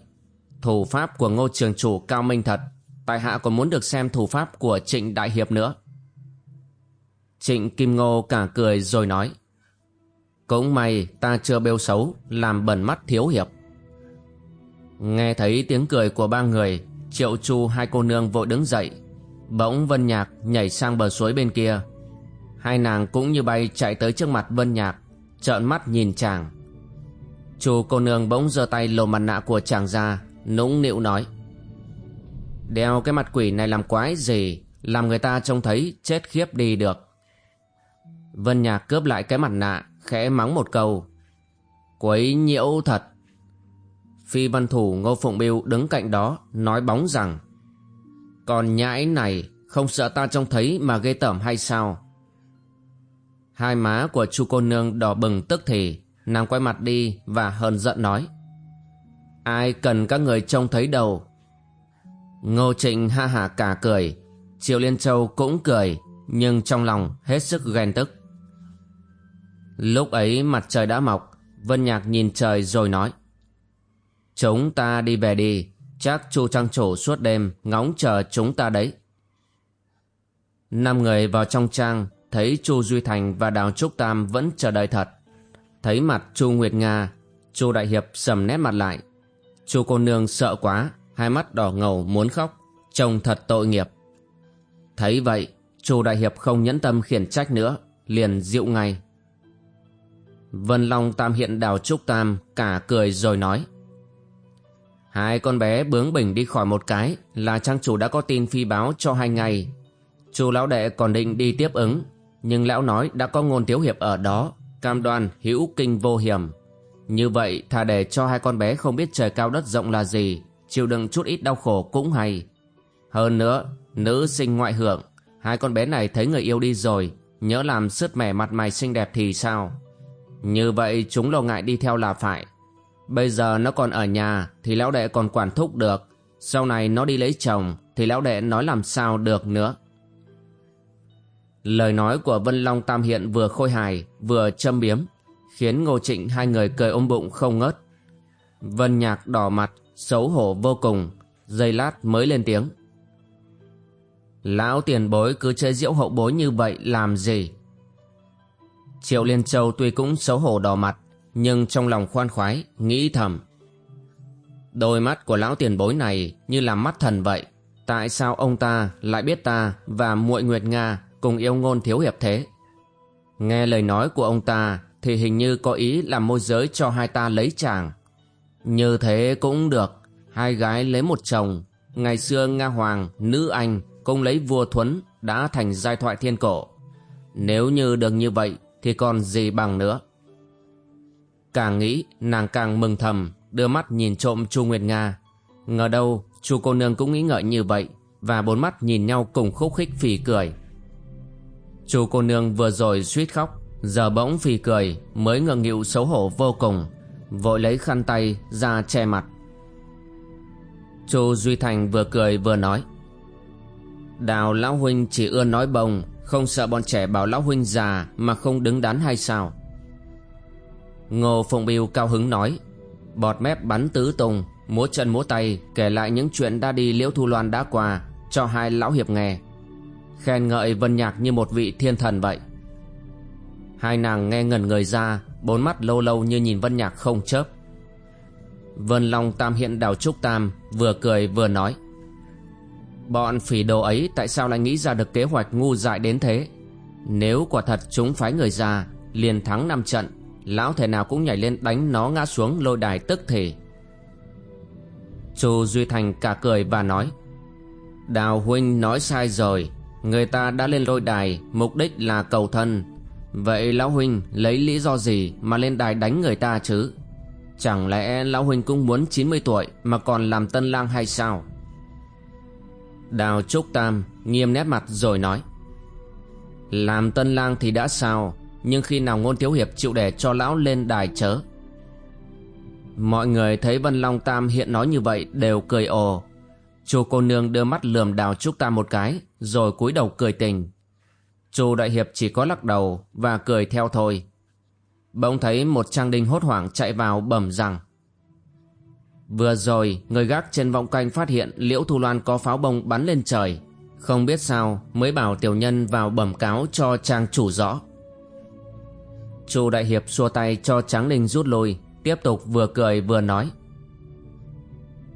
Thủ pháp của Ngô Trường Chủ cao minh thật, tại hạ còn muốn được xem thủ pháp của trịnh đại hiệp nữa. Trịnh kim ngô cả cười rồi nói, cũng may ta chưa bêu xấu, làm bẩn mắt thiếu hiệp nghe thấy tiếng cười của ba người, triệu chu hai cô nương vội đứng dậy. Bỗng vân nhạc nhảy sang bờ suối bên kia. Hai nàng cũng như bay chạy tới trước mặt vân nhạc, trợn mắt nhìn chàng. Chu cô nương bỗng giơ tay lồ mặt nạ của chàng ra, nũng nịu nói, Đeo cái mặt quỷ này làm quái gì, Làm người ta trông thấy chết khiếp đi được. Vân Nhạc cướp lại cái mặt nạ, Khẽ mắng một câu, Quấy nhiễu thật. Phi văn thủ Ngô Phụng Biêu đứng cạnh đó Nói bóng rằng Còn nhãi này Không sợ ta trông thấy mà ghê tởm hay sao Hai má của chu cô nương đỏ bừng tức thì Nàng quay mặt đi và hờn giận nói Ai cần các người trông thấy đâu Ngô Trịnh ha hả cả cười, Triệu Liên Châu cũng cười, nhưng trong lòng hết sức ghen tức. Lúc ấy mặt trời đã mọc, Vân Nhạc nhìn trời rồi nói. Chúng ta đi về đi, chắc chu trang chủ suốt đêm ngóng chờ chúng ta đấy. Năm người vào trong trang, thấy chu Duy Thành và Đào Trúc Tam vẫn chờ đợi thật. Thấy mặt chu Nguyệt Nga, chu Đại Hiệp sầm nét mặt lại. chu cô nương sợ quá, hai mắt đỏ ngầu muốn khóc, trông thật tội nghiệp. Thấy vậy, Chu Đại Hiệp không nhẫn tâm khiển trách nữa, liền dịu ngay. Vân Long Tam hiện đào Trúc Tam cả cười rồi nói. Hai con bé bướng bỉnh đi khỏi một cái là trang chủ đã có tin phi báo cho hai ngày. Chu lão đệ còn định đi tiếp ứng, nhưng lão nói đã có ngôn thiếu hiệp ở đó, cam đoan hữu kinh vô hiểm. Như vậy thà để cho hai con bé không biết trời cao đất rộng là gì, chịu đựng chút ít đau khổ cũng hay. Hơn nữa, nữ sinh ngoại hưởng, hai con bé này thấy người yêu đi rồi, nhớ làm sứt mẻ mặt mày xinh đẹp thì sao? Như vậy chúng lo ngại đi theo là phải. Bây giờ nó còn ở nhà thì lão đệ còn quản thúc được, sau này nó đi lấy chồng thì lão đệ nói làm sao được nữa. Lời nói của Vân Long Tam Hiện vừa khôi hài vừa châm biếm, khiến Ngô Trịnh hai người cười ôm bụng không ngớt. Vân Nhạc đỏ mặt, xấu hổ vô cùng, giây lát mới lên tiếng. Lão tiền bối cứ chơi diễu hậu bối như vậy làm gì? Triệu Liên Châu tuy cũng xấu hổ đỏ mặt, nhưng trong lòng khoan khoái, nghĩ thầm. Đôi mắt của lão tiền bối này như là mắt thần vậy. Tại sao ông ta lại biết ta và muội Nguyệt Nga cùng yêu ngôn thiếu hiệp thế? Nghe lời nói của ông ta thì hình như có ý làm môi giới cho hai ta lấy chàng. Như thế cũng được, hai gái lấy một chồng. Ngày xưa Nga Hoàng, nữ anh cũng lấy vua Thuấn đã thành giai thoại thiên cổ. Nếu như được như vậy thì còn gì bằng nữa. Càng nghĩ, nàng càng mừng thầm, đưa mắt nhìn trộm Chu Nguyệt Nga. Ngờ đâu, chu cô nương cũng nghĩ ngợi như vậy, và bốn mắt nhìn nhau cùng khúc khích phì cười. Chu cô nương vừa rồi suýt khóc, giờ bỗng phì cười, mới ngượng nghịu xấu hổ vô cùng, vội lấy khăn tay ra che mặt. Chu Duy Thành vừa cười vừa nói, Đào Lão Huynh chỉ ưa nói bồng, Không sợ bọn trẻ bảo Lão Huynh già Mà không đứng đắn hay sao Ngô Phụng Biêu cao hứng nói Bọt mép bắn tứ tùng, Múa chân múa tay Kể lại những chuyện đã đi Liễu Thu Loan đã qua Cho hai lão hiệp nghe. Khen ngợi Vân Nhạc như một vị thiên thần vậy. Hai nàng nghe ngẩn người ra Bốn mắt lâu lâu như nhìn Vân Nhạc không chớp. Vân Long Tam Hiện Đào Trúc Tam Vừa cười vừa nói Bọn phỉ đồ ấy tại sao lại nghĩ ra được kế hoạch ngu dại đến thế? Nếu quả thật chúng phái người ra Liền thắng năm trận Lão thể nào cũng nhảy lên đánh nó ngã xuống, lôi đài tức thì. Chu Duy Thành cả cười và nói, Đào huynh nói sai rồi, Người ta đã lên lôi đài, Mục đích là cầu thân. Vậy lão huynh lấy lý do gì Mà lên đài đánh người ta chứ? Chẳng lẽ lão huynh cũng muốn 90 tuổi Mà còn làm tân lang hay sao? Đào Trúc Tam nghiêm nét mặt rồi nói, Làm tân lang thì đã sao? Nhưng khi nào ngôn thiếu hiệp chịu để cho lão lên đài chớ? Mọi người thấy Vân Long Tam hiện nói như vậy đều cười ồ. Chu cô nương đưa mắt lườm đào Trúc Tam một cái, Rồi cúi đầu cười tình. Chu đại hiệp chỉ có lắc đầu và cười theo thôi. Bỗng thấy một trang đinh hốt hoảng chạy vào bẩm rằng, Vừa rồi, người gác trên vọng canh phát hiện Liễu Thu Loan có pháo bông bắn lên trời. Không biết sao, mới bảo tiểu nhân vào bẩm cáo cho trang chủ rõ. Chu đại hiệp xua tay cho tráng linh rút lui Tiếp tục vừa cười vừa nói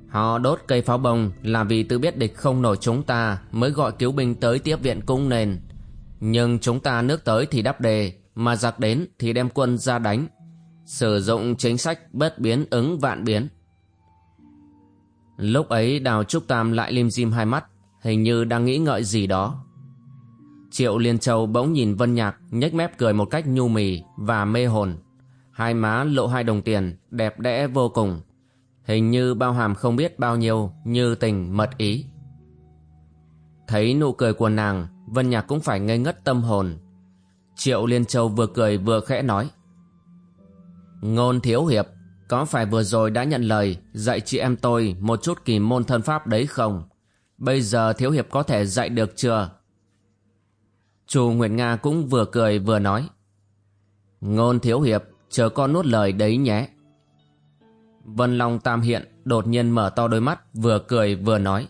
Họ đốt cây pháo bông là vì tự biết địch không nổi chúng ta mới gọi cứu binh tới tiếp viện cung nền. Nhưng chúng ta nước tới thì đắp đề, mà giặc đến thì đem quân ra đánh. Sử dụng chính sách bất biến ứng vạn biến. Lúc ấy Đào Trúc Tam lại lim dim hai mắt, hình như đang nghĩ ngợi gì đó. Triệu Liên Châu bỗng nhìn Vân Nhạc nhếch mép cười một cách nhu mì và mê hồn. Hai má lộ hai đồng tiền, đẹp đẽ vô cùng. Hình như bao hàm không biết bao nhiêu, như tình mật ý. Thấy nụ cười của nàng, Vân Nhạc cũng phải ngây ngất tâm hồn. Triệu Liên Châu vừa cười vừa khẽ nói. Ngôn thiếu hiệp, có phải vừa rồi đã nhận lời dạy chị em tôi một chút kỳ môn thân pháp đấy không? Bây giờ thiếu hiệp có thể dạy được chưa? Chu Nguyệt Nga cũng vừa cười vừa nói. Ngôn thiếu hiệp, chờ con nuốt lời đấy nhé. Vân Long Tam Hiện đột nhiên mở to đôi mắt vừa cười vừa nói.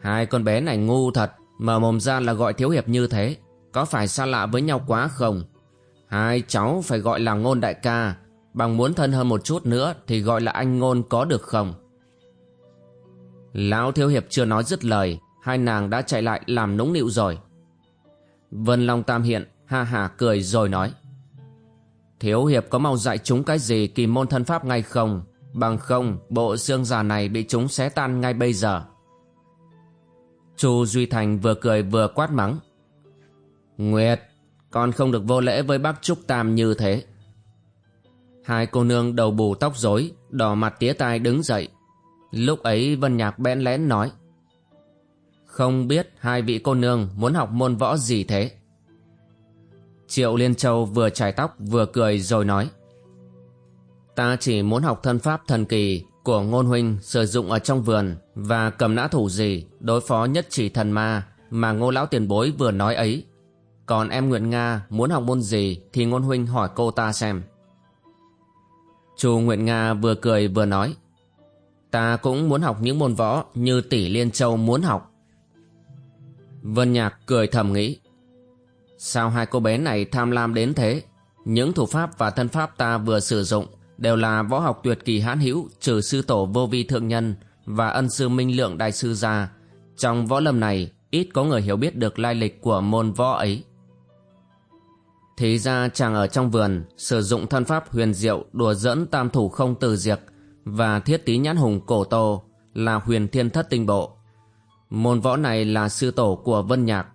Hai con bé này ngu thật, mở mồm ra là gọi thiếu hiệp như thế, có phải xa lạ với nhau quá không? Hai cháu phải gọi là ngôn đại ca, bằng muốn thân hơn một chút nữa thì gọi là anh ngôn có được không? Lão thiếu hiệp chưa nói dứt lời, hai nàng đã chạy lại làm nũng nịu rồi. Vân Long Tam Hiện ha ha cười rồi nói. Thiếu hiệp có mau dạy chúng cái gì kỳ môn thân pháp ngay không? Bằng không, bộ xương già này bị chúng xé tan ngay bây giờ. Chu Duy Thành vừa cười vừa quát mắng. Nguyệt, con không được vô lễ với bác Trúc Tam như thế. Hai cô nương đầu bù tóc rối, đỏ mặt tía tai đứng dậy. Lúc ấy Vân Nhạc bẽn lẽn nói. Không biết hai vị cô nương muốn học môn võ gì thế? Triệu Liên Châu vừa chải tóc vừa cười rồi nói. Ta chỉ muốn học thân pháp thần kỳ của ngôn huynh sử dụng ở trong vườn và cầm nã thủ gì đối phó nhất chỉ thần ma mà ngô lão tiền bối vừa nói ấy. Còn em nguyệt Nga muốn học môn gì thì ngôn huynh hỏi cô ta xem. Chu nguyệt Nga vừa cười vừa nói. Ta cũng muốn học những môn võ như tỷ Liên Châu muốn học. Vân Nhạc cười thầm nghĩ. Sao hai cô bé này tham lam đến thế? Những thủ pháp và thân pháp ta vừa sử dụng đều là võ học tuyệt kỳ hãn hữu trừ sư tổ vô vi thượng nhân và ân sư minh lượng đại sư gia. Trong võ lâm này, ít có người hiểu biết được lai lịch của môn võ ấy. Thì ra chàng ở trong vườn sử dụng thân pháp huyền diệu đùa dẫn tam thủ không từ diệt và thiết tí nhãn hùng cổ tô là huyền thiên thất tinh bộ. Môn võ này là sư tổ của Vân Nhạc,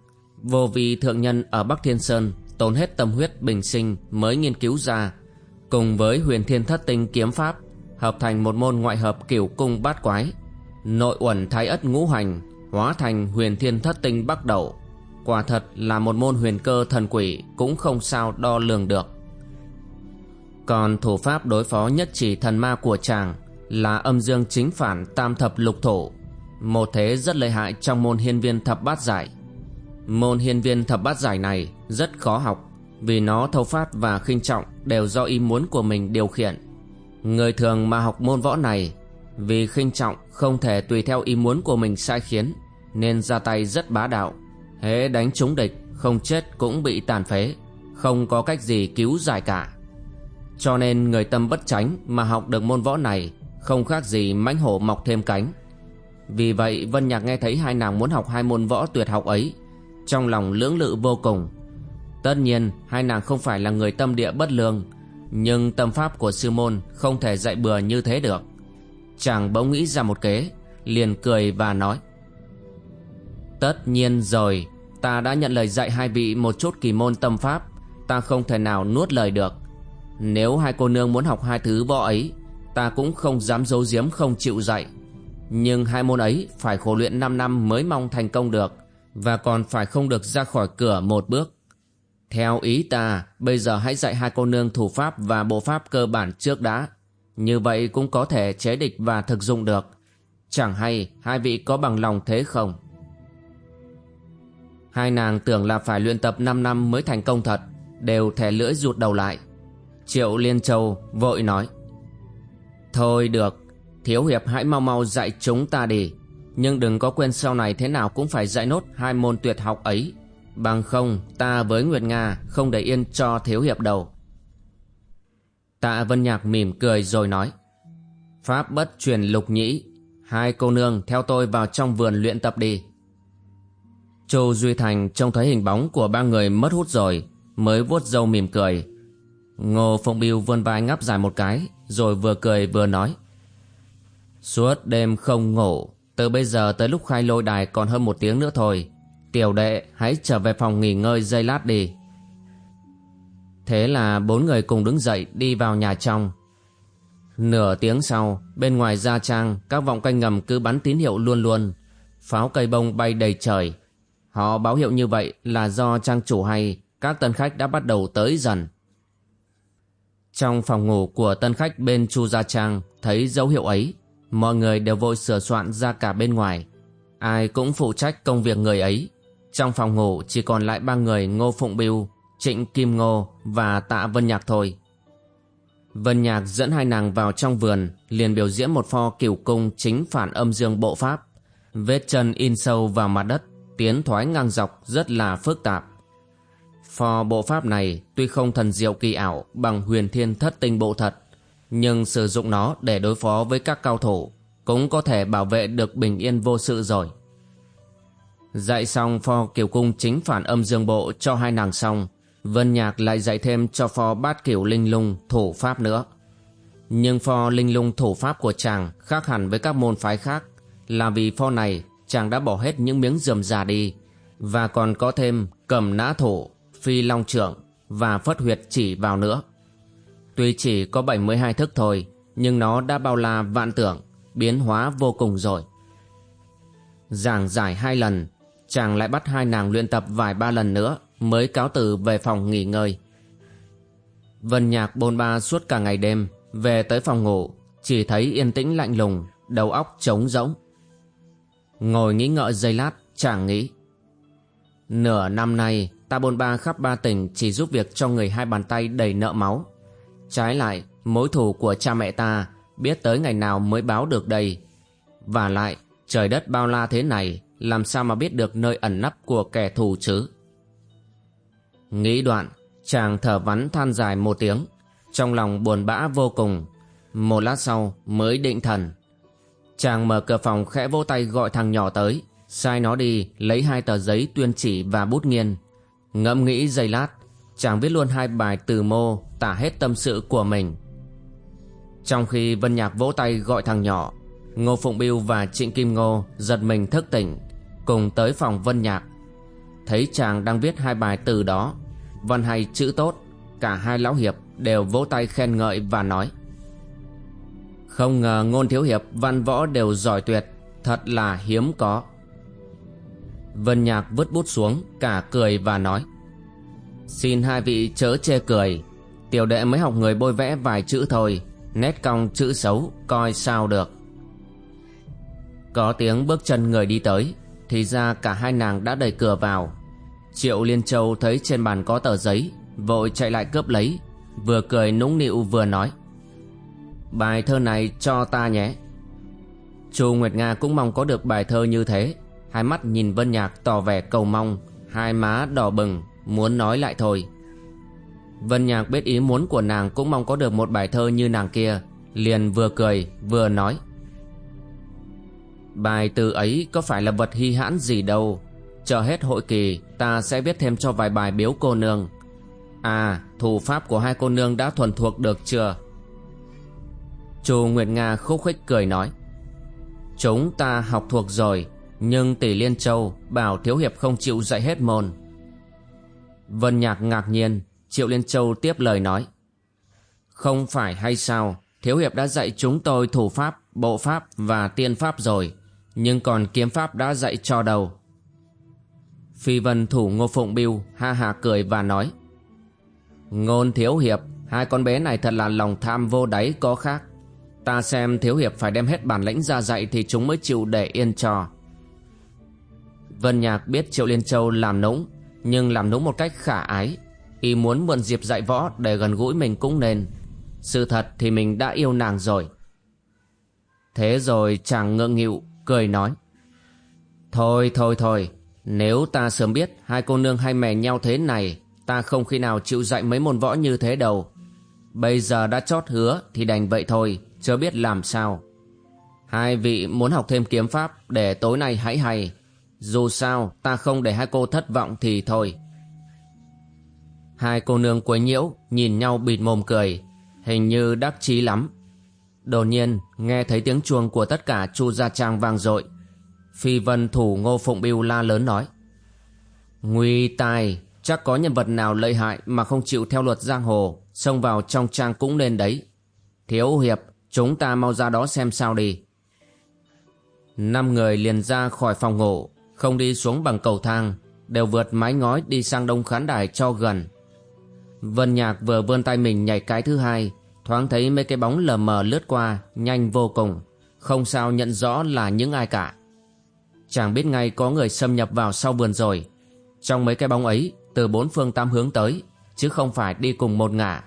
vô vi thượng nhân ở Bắc Thiên Sơn tốn hết tâm huyết bình sinh mới nghiên cứu ra, cùng với huyền thiên thất tinh kiếm pháp, hợp thành một môn ngoại hợp kiểu cung bát quái, nội uẩn thái ất ngũ hành, hóa thành huyền thiên thất tinh bắc đậu. Quả thật là một môn huyền cơ thần quỷ cũng không sao đo lường được. Còn thủ pháp đối phó nhất chỉ thần ma của chàng là âm dương chính phản tam thập lục thổ, một thế rất lợi hại trong môn hiên viên thập bát giải. Môn hiên viên thập bát giải này rất khó học vì nó thâu phát và khinh trọng đều do ý muốn của mình điều khiển. Người thường mà học môn võ này vì khinh trọng không thể tùy theo ý muốn của mình sai khiến nên ra tay rất bá đạo. Hễ đánh trúng địch không chết cũng bị tàn phế, không có cách gì cứu giải cả. Cho nên người tâm bất tránh mà học được môn võ này không khác gì mãnh hổ mọc thêm cánh. Vì vậy, Vân Nhạc nghe thấy hai nàng muốn học hai môn võ tuyệt học ấy. Trong lòng lưỡng lự vô cùng. Tất nhiên, hai nàng không phải là người tâm địa bất lương, Nhưng tâm pháp của sư môn không thể dạy bừa như thế được. Chàng bỗng nghĩ ra một kế, Liền cười và nói, Tất nhiên rồi, Ta đã nhận lời dạy hai vị một chút kỳ môn tâm pháp, Ta không thể nào nuốt lời được. Nếu hai cô nương muốn học hai thứ võ ấy, Ta cũng không dám giấu giếm không chịu dạy. Nhưng hai môn ấy phải khổ luyện 5 năm mới mong thành công được và còn phải không được ra khỏi cửa một bước. Theo ý ta, bây giờ hãy dạy hai cô nương thủ pháp và bộ pháp cơ bản trước đã. Như vậy cũng có thể chế địch và thực dụng được. Chẳng hay hai vị có bằng lòng thế không? Hai nàng tưởng là phải luyện tập 5 năm mới thành công thật, đều thẻ lưỡi rụt đầu lại. Triệu Liên Châu vội nói. Thôi được, Thiếu Hiệp hãy mau mau dạy chúng ta đi. Nhưng đừng có quên sau này thế nào cũng phải dạy nốt hai môn tuyệt học ấy. Bằng không, ta với Nguyệt Nga không để yên cho thiếu hiệp đầu Tạ Vân Nhạc mỉm cười rồi nói, Pháp bất truyền lục nhĩ, Hai cô nương theo tôi vào trong vườn luyện tập đi. Châu Duy Thành trông thấy hình bóng của ba người mất hút rồi, Mới vuốt râu mỉm cười. Ngô Phụng Biêu vươn vai ngắp dài một cái, Rồi vừa cười vừa nói Suốt đêm không ngủ, từ bây giờ tới lúc khai lôi đài còn hơn một tiếng nữa thôi. Tiểu đệ, hãy trở về phòng nghỉ ngơi giây lát đi. Thế là bốn người cùng đứng dậy đi vào nhà trong. Nửa tiếng sau, Bên ngoài gia trang, Các vọng canh ngầm cứ bắn tín hiệu luôn luôn. Pháo cây bông bay đầy trời. Họ báo hiệu như vậy là do trang chủ hay, Các tân khách đã bắt đầu tới dần. Trong phòng ngủ của tân khách bên Chu Gia Trang, Thấy dấu hiệu ấy. Mọi người đều vội sửa soạn ra cả bên ngoài. Ai cũng phụ trách công việc người ấy. Trong phòng ngủ chỉ còn lại ba người Ngô Phụng Biêu, Trịnh Kim Ngô và Tạ Vân Nhạc thôi. Vân Nhạc dẫn hai nàng vào trong vườn liền biểu diễn một pho cửu cung chính phản âm dương bộ pháp. Vết chân in sâu vào mặt đất Tiến thoái ngang dọc rất là phức tạp. Pho bộ pháp này tuy không thần diệu kỳ ảo bằng huyền thiên thất tinh bộ thật nhưng sử dụng nó để đối phó với các cao thủ cũng có thể bảo vệ được bình yên vô sự rồi. Dạy xong pho kiểu cung chính phản âm dương bộ cho hai nàng xong, Vân Nhạc lại dạy thêm cho pho bát kiểu linh lung thủ pháp nữa. Nhưng pho linh lung thủ pháp của chàng khác hẳn với các môn phái khác là vì pho này chàng đã bỏ hết những miếng dườm già đi và còn có thêm cầm nã thủ, phi long trưởng và phất huyệt chỉ vào nữa. Tuy chỉ có 72 thức thôi, Nhưng nó đã bao la vạn tưởng, Biến hóa vô cùng rồi. Giảng giải hai lần, Chàng lại bắt hai nàng luyện tập vài ba lần nữa Mới cáo từ về phòng nghỉ ngơi. Vân nhạc bôn ba suốt cả ngày đêm, Về tới phòng ngủ, Chỉ thấy yên tĩnh lạnh lùng, Đầu óc trống rỗng. Ngồi nghĩ ngợi giây lát, chàng nghĩ, Nửa năm nay, Ta bôn ba khắp ba tỉnh Chỉ giúp việc cho người hai bàn tay đầy nợ máu. Trái lại, mối thù của cha mẹ ta biết tới ngày nào mới báo được đây. Và lại, trời đất bao la thế này, làm sao mà biết được nơi ẩn nấp của kẻ thù chứ? Nghĩ đoạn, chàng thở vắn than dài một tiếng, trong lòng buồn bã vô cùng, Một lát sau mới định thần Chàng mở cửa phòng khẽ vỗ tay gọi thằng nhỏ tới Sai nó đi lấy hai tờ giấy tuyên chỉ và bút nghiên Ngẫm nghĩ giây lát Chàng viết luôn hai bài từ mô Tả hết tâm sự của mình. Trong khi Vân Nhạc vỗ tay gọi thằng nhỏ, Ngô Phụng Biêu và Trịnh Kim Ngô Giật mình thức tỉnh, Cùng tới phòng Vân Nhạc. Thấy chàng đang viết hai bài từ đó, Văn hay chữ tốt, Cả hai lão hiệp đều vỗ tay khen ngợi và nói, Không ngờ ngôn thiếu hiệp, văn võ đều giỏi tuyệt, Thật là hiếm có. Vân Nhạc vứt bút xuống, Cả cười và nói, Xin hai vị chớ chê cười. Tiểu đệ mới học người bôi vẽ vài chữ thôi. Nét cong chữ xấu, Coi sao được. Có tiếng bước chân người đi tới, Thì ra cả hai nàng đã đẩy cửa vào. Triệu Liên Châu thấy trên bàn có tờ giấy, Vội chạy lại cướp lấy, Vừa cười nũng nịu vừa nói, Bài thơ này cho ta nhé. Chu Nguyệt Nga cũng mong có được bài thơ như thế. Hai mắt nhìn Vân Nhạc tỏ vẻ cầu mong, Hai má đỏ bừng, Muốn nói lại thôi. Vân Nhạc biết ý muốn của nàng Cũng mong có được một bài thơ như nàng kia, Liền vừa cười, vừa nói. Bài từ ấy có phải là vật hy hãn gì đâu. Chờ hết hội kỳ, Ta sẽ viết thêm cho vài bài biếu cô nương. À thủ pháp của hai cô nương đã thuần thuộc được chưa? Chu Nguyệt Nga khúc khích cười nói. Chúng ta học thuộc rồi, Nhưng tỷ Liên Châu bảo Thiếu Hiệp không chịu dạy hết môn. Vân Nhạc ngạc nhiên. Triệu Liên Châu tiếp lời nói Không phải hay sao? Thiếu Hiệp đã dạy chúng tôi thủ pháp, bộ pháp và tiên pháp rồi Nhưng còn kiếm pháp đã dạy cho đầu. Phi Vân thủ Ngô Phụng Biêu ha ha cười và nói Ngôn Thiếu Hiệp Hai con bé này thật là lòng tham vô đáy có khác. Ta xem Thiếu Hiệp phải đem hết bản lĩnh ra dạy Thì chúng mới chịu để yên cho. Vân Nhạc biết Triệu Liên Châu làm nũng Nhưng làm nũng một cách khả ái. Y muốn mượn dịp dạy võ Để gần gũi mình cũng nên. Sự thật thì mình đã yêu nàng rồi. Thế rồi chàng ngượng nghịu, Cười nói. Thôi thôi thôi, Nếu ta sớm biết Hai cô nương hay mè nhau thế này, Ta không khi nào chịu dạy mấy môn võ như thế đâu. Bây giờ đã chót hứa Thì đành vậy thôi Chưa biết làm sao. Hai vị muốn học thêm kiếm pháp Để tối nay hãy hay. Dù sao, ta không để hai cô thất vọng thì thôi. Hai cô nương quấy nhiễu Nhìn nhau bịt mồm cười Hình như đắc chí lắm Đột nhiên nghe thấy tiếng chuông của tất cả Chu Gia Trang vang dội Phi vân thủ ngô phụng biêu la lớn nói Nguy tai Chắc có nhân vật nào lợi hại mà không chịu theo luật giang hồ, xông vào trong trang cũng nên đấy. Thiếu hiệp, chúng ta mau ra đó xem sao đi. Năm người liền ra khỏi phòng ngủ, không đi xuống bằng cầu thang, đều vượt mái ngói đi sang đông khán đài cho gần. Vân Nhạc vừa vươn tay mình nhảy cái thứ hai, thoáng thấy mấy cái bóng lờ mờ lướt qua, nhanh vô cùng, không sao nhận rõ là những ai cả. Chàng biết ngay có người xâm nhập vào sau vườn rồi. Trong mấy cái bóng ấy từ bốn phương tám hướng tới chứ không phải đi cùng một ngả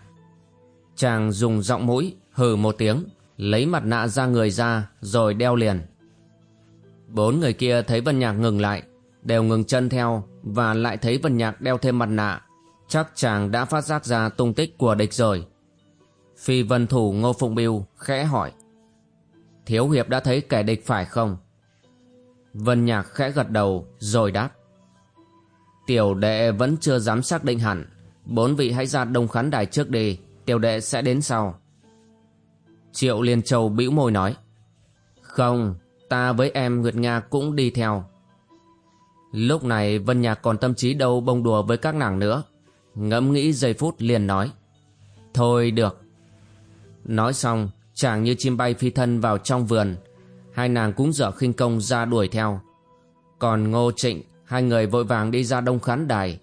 chàng dùng giọng mũi hừ một tiếng lấy mặt nạ ra người ra rồi đeo liền bốn người kia thấy vân nhạc ngừng lại đều ngừng chân theo và lại thấy vân nhạc đeo thêm mặt nạ chắc chàng đã phát giác ra tung tích của địch rồi. Phi vân thủ ngô phụng biêu khẽ hỏi. Thiếu hiệp đã thấy kẻ địch phải không? Vân nhạc khẽ gật đầu rồi đáp. Tiểu đệ vẫn chưa dám xác định hẳn. Bốn vị hãy ra đông khán đài trước đi, Tiểu đệ sẽ đến sau. Triệu Liên Châu bĩu môi nói. Không, Ta với em Nguyệt Nga cũng đi theo. Lúc này Vân Nhạc còn tâm trí đâu bông đùa với các nàng nữa. Ngẫm nghĩ giây phút liền nói, Thôi được. Nói xong, chàng như chim bay phi thân vào trong vườn, Hai nàng cũng dở khinh công ra đuổi theo. Còn Ngô Trịnh, Hai người vội vàng đi ra đông khán đài.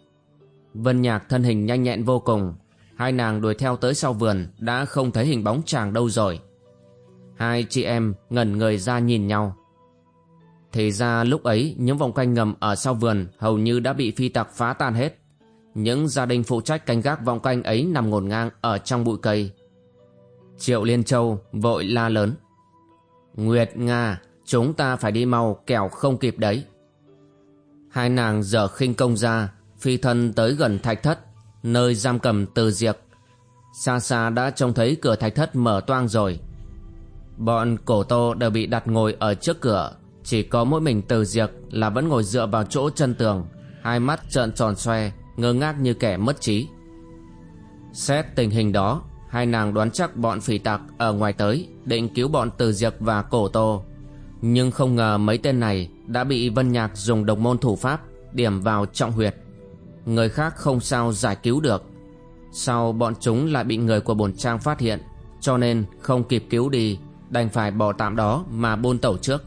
Vân Nhạc thân hình nhanh nhẹn vô cùng, Hai nàng đuổi theo tới sau vườn Đã không thấy hình bóng chàng đâu rồi. Hai chị em ngẩn người ra nhìn nhau. Thì ra lúc ấy, Những vòng canh ngầm ở sau vườn Hầu như đã bị phi tặc phá tan hết. Những gia đình phụ trách canh gác vòng canh ấy Nằm ngổn ngang ở trong bụi cây. Triệu Liên Châu vội la lớn. Nguyệt Nga, Chúng ta phải đi mau, kẻo không kịp đấy. Hai nàng dở khinh công ra, Phi thân tới gần thạch thất, Nơi giam cầm từ diệt Xa xa đã trông thấy cửa thạch thất mở toang rồi. Bọn cổ tô đều bị đặt ngồi ở trước cửa, Chỉ có mỗi mình từ diệc là vẫn ngồi dựa vào chỗ chân tường, Hai mắt trợn tròn xoe. Ngơ ngác như kẻ mất trí. Xét tình hình đó, Hai nàng đoán chắc bọn phỉ tặc ở ngoài tới Định cứu bọn từ diệc và cổ tô. Nhưng không ngờ mấy tên này Đã bị Vân Nhạc dùng độc môn thủ pháp Điểm vào trọng huyệt. Người khác không sao giải cứu được. Sau bọn chúng lại bị người của bổn trang phát hiện, Cho nên không kịp cứu đi, Đành phải bỏ tạm đó mà buôn tẩu trước.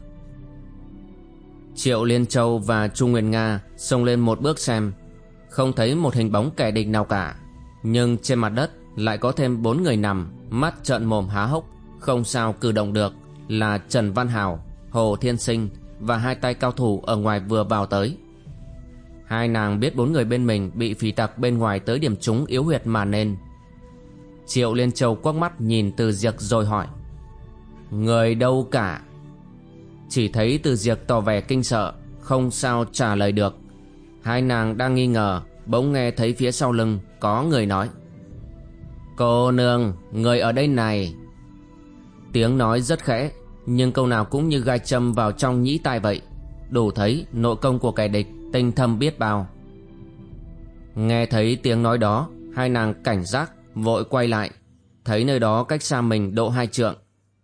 Triệu Liên Châu và Trung Nguyên Nga xông lên một bước xem không thấy một hình bóng kẻ địch nào cả. Nhưng trên mặt đất lại có thêm bốn người nằm Mắt trợn mồm há hốc. Không sao cử động được Là Trần Văn Hào, Hồ Thiên Sinh Và hai tay cao thủ ở ngoài vừa vào tới. Hai nàng biết bốn người bên mình Bị phì tặc bên ngoài tới điểm chúng yếu huyệt mà nên. Triệu Liên Châu quắc mắt nhìn từ diệc rồi hỏi Người đâu cả? Chỉ thấy từ diệc tỏ vẻ kinh sợ Không sao trả lời được. Hai nàng đang nghi ngờ Bỗng nghe thấy phía sau lưng Có người nói Cô nương Người ở đây này Tiếng nói rất khẽ Nhưng câu nào cũng như gai châm vào trong nhĩ tai vậy Đủ thấy nội công của kẻ địch Tinh thâm biết bao Nghe thấy tiếng nói đó Hai nàng cảnh giác Vội quay lại Thấy nơi đó cách xa mình độ hai trượng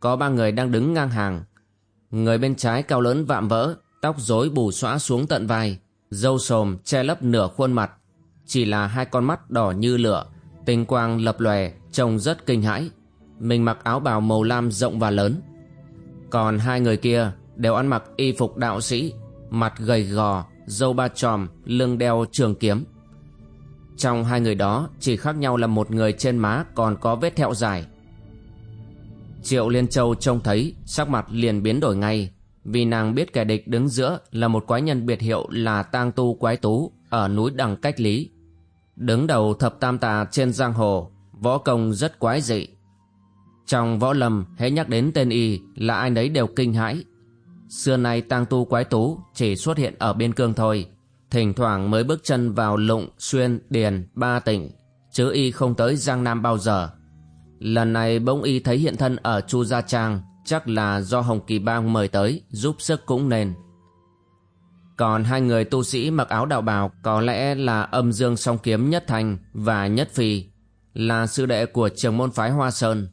có ba người đang đứng ngang hàng. Người bên trái cao lớn vạm vỡ, tóc rối bù xõa xuống tận vai, râu sồm che lấp nửa khuôn mặt. Chỉ là hai con mắt đỏ như lửa, tinh quang lập lòe, trông rất kinh hãi. Mình mặc áo bào màu lam rộng và lớn. Còn hai người kia đều ăn mặc y phục đạo sĩ, mặt gầy gò, râu ba tròm, lưng đeo trường kiếm. Trong hai người đó chỉ khác nhau là một người trên má còn có vết thẹo dài Triệu Liên Châu trông thấy sắc mặt liền biến đổi ngay vì nàng biết kẻ địch đứng giữa là một quái nhân biệt hiệu là tang tu quái tú ở núi đằng cách lý. Đứng đầu thập tam tà trên giang hồ, võ công rất quái dị. Trong võ lâm hễ nhắc đến tên y là ai nấy đều kinh hãi. Xưa nay tang tu quái tú chỉ xuất hiện ở biên cương thôi, thỉnh thoảng mới bước chân vào lụng, xuyên, điền, ba tỉnh, chứ y không tới giang nam bao giờ. Lần này bỗng y thấy hiện thân ở Chu Gia Trang Chắc là do Hồng Kỳ Bang mời tới, Giúp sức cũng nên. Còn hai người tu sĩ mặc áo đạo bào Có lẽ là âm dương song kiếm Nhất Thành và Nhất Phi, Là sư đệ của trường môn phái Hoa Sơn.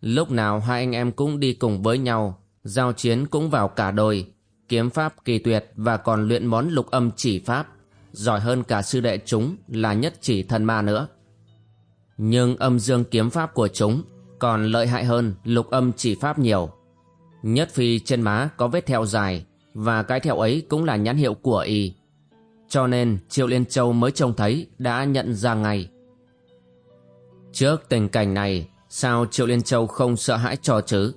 Lúc nào hai anh em cũng đi cùng với nhau, Giao chiến cũng vào cả đôi Kiếm pháp kỳ tuyệt Và còn luyện món lục âm chỉ pháp. Giỏi hơn cả sư đệ chúng Là nhất chỉ thần ma nữa. Nhưng âm dương kiếm pháp của chúng còn lợi hại hơn, lục âm chỉ pháp nhiều. Nhất phi trên má có vết thẹo dài, và cái thẹo ấy cũng là nhãn hiệu của y. Cho nên, Triệu Liên Châu mới trông thấy, đã nhận ra ngay. Trước tình cảnh này, sao Triệu Liên Châu không sợ hãi cho chứ?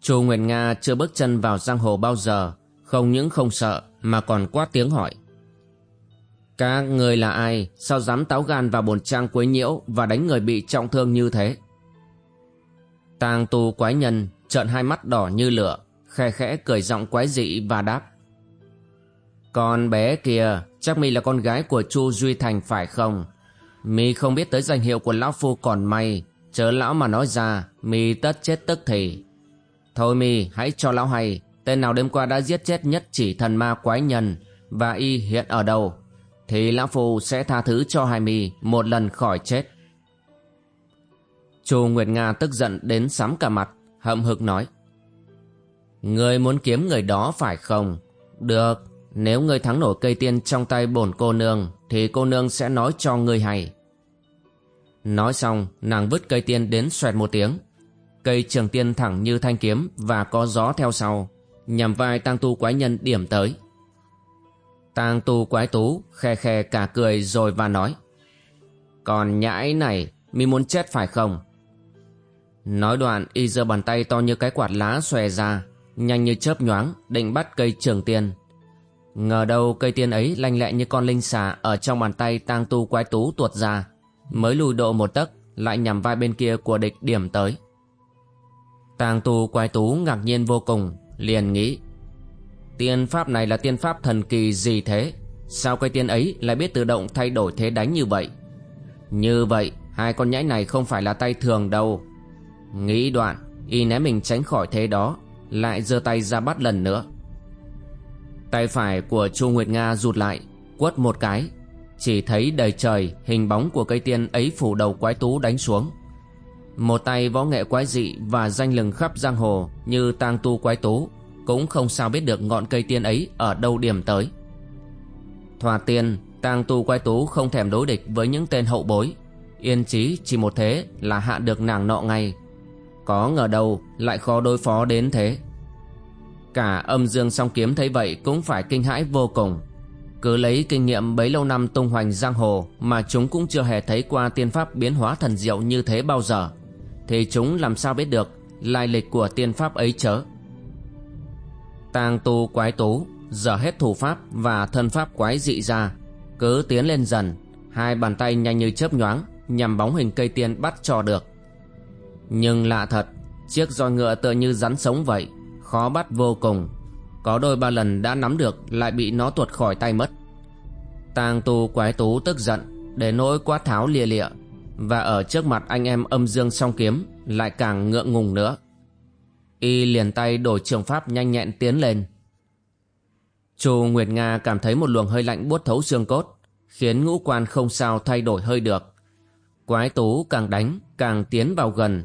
Chu Nguyệt Nga chưa bước chân vào giang hồ bao giờ, không những không sợ, mà còn quát tiếng hỏi. Các người là ai Sao dám táo gan vào bồn trang quấy nhiễu Và đánh người bị trọng thương như thế Tang tu quái nhân Trợn hai mắt đỏ như lửa, Khe khẽ cười giọng quái dị và đáp. Con bé kia, Chắc mi là con gái của Chu Duy Thành phải không? Mi không biết tới danh hiệu của Lão Phu còn may, Chớ lão mà nói ra, Mi tất chết tức thì. Thôi mi, hãy cho lão hay, Tên nào đêm qua đã giết chết nhất chỉ thần ma quái nhân Và y hiện ở đâu, thì lão phu sẽ tha thứ cho hai mi một lần khỏi chết chu nguyệt nga tức giận đến sắm cả mặt, hậm hực nói. "Ngươi muốn kiếm người đó phải không? Được, nếu ngươi thắng nổi cây tiên trong tay bổn cô nương, thì cô nương sẽ nói cho ngươi hay. Nói xong, nàng vứt cây tiên đến xoẹt một tiếng. Cây trường tiên thẳng như thanh kiếm và có gió theo sau, nhằm vai Tang tu quái nhân điểm tới. Tang tu quái tú khe khe cả cười rồi và nói. Còn nhãi này, mi muốn chết phải không? Nói đoạn, y giơ bàn tay to như cái quạt lá xòe ra, Nhanh như chớp nhoáng, định bắt cây trường tiên. Ngờ đâu cây tiên ấy lanh lẹ như con linh xà Ở trong bàn tay tang tu quái tú tuột ra, Mới lùi độ một tấc, Lại nhằm vai bên kia của địch điểm tới. Tang tu quái tú ngạc nhiên vô cùng, Liền nghĩ, Tiên pháp này là tiên pháp thần kỳ gì thế? Sao cây tiên ấy lại biết tự động thay đổi thế đánh như vậy? Như vậy, Hai con nhãi này không phải là tay thường đâu. Nghĩ đoạn, Y né mình tránh khỏi thế đó, Lại giơ tay ra bắt lần nữa. Tay phải của Chu Nguyệt Nga rụt lại, Quất một cái. Chỉ thấy đầy trời, hình bóng của cây tiên ấy phủ đầu quái tú đánh xuống. Một tay võ nghệ quái dị và danh lừng khắp giang hồ như tang tu quái tú Cũng không sao biết được ngọn cây tiên ấy ở đâu điểm tới. Thoạt tiên, tang tu quái tú không thèm đối địch với những tên hậu bối. Yên chí chỉ một thế là hạ được nàng nọ ngay. Có ngờ đâu lại khó đối phó đến thế. Cả âm dương song kiếm thấy vậy cũng phải kinh hãi vô cùng. Cứ lấy kinh nghiệm bấy lâu năm tung hoành giang hồ Mà chúng cũng chưa hề thấy qua tiên pháp biến hóa thần diệu như thế bao giờ, Thì chúng làm sao biết được lai lịch của tiên pháp ấy chớ? Tang tu quái tú, Giờ hết thủ pháp và thân pháp quái dị ra, Cứ tiến lên dần, Hai bàn tay nhanh như chớp nhoáng, Nhằm bóng hình cây tiên bắt cho được. Nhưng lạ thật, Chiếc roi ngựa tựa như rắn sống vậy, Khó bắt vô cùng. Có đôi ba lần đã nắm được, Lại bị nó tuột khỏi tay mất. Tang tu quái tú tức giận, Để nỗi quát tháo lìa lịa. Và ở trước mặt anh em âm dương song kiếm, Lại càng ngượng ngùng nữa. Y liền tay đổi trường pháp nhanh nhẹn tiến lên. Chu Nguyệt Nga cảm thấy một luồng hơi lạnh buốt thấu xương cốt, Khiến ngũ quan không sao thay đổi hơi được. Quái tú càng đánh, càng tiến vào gần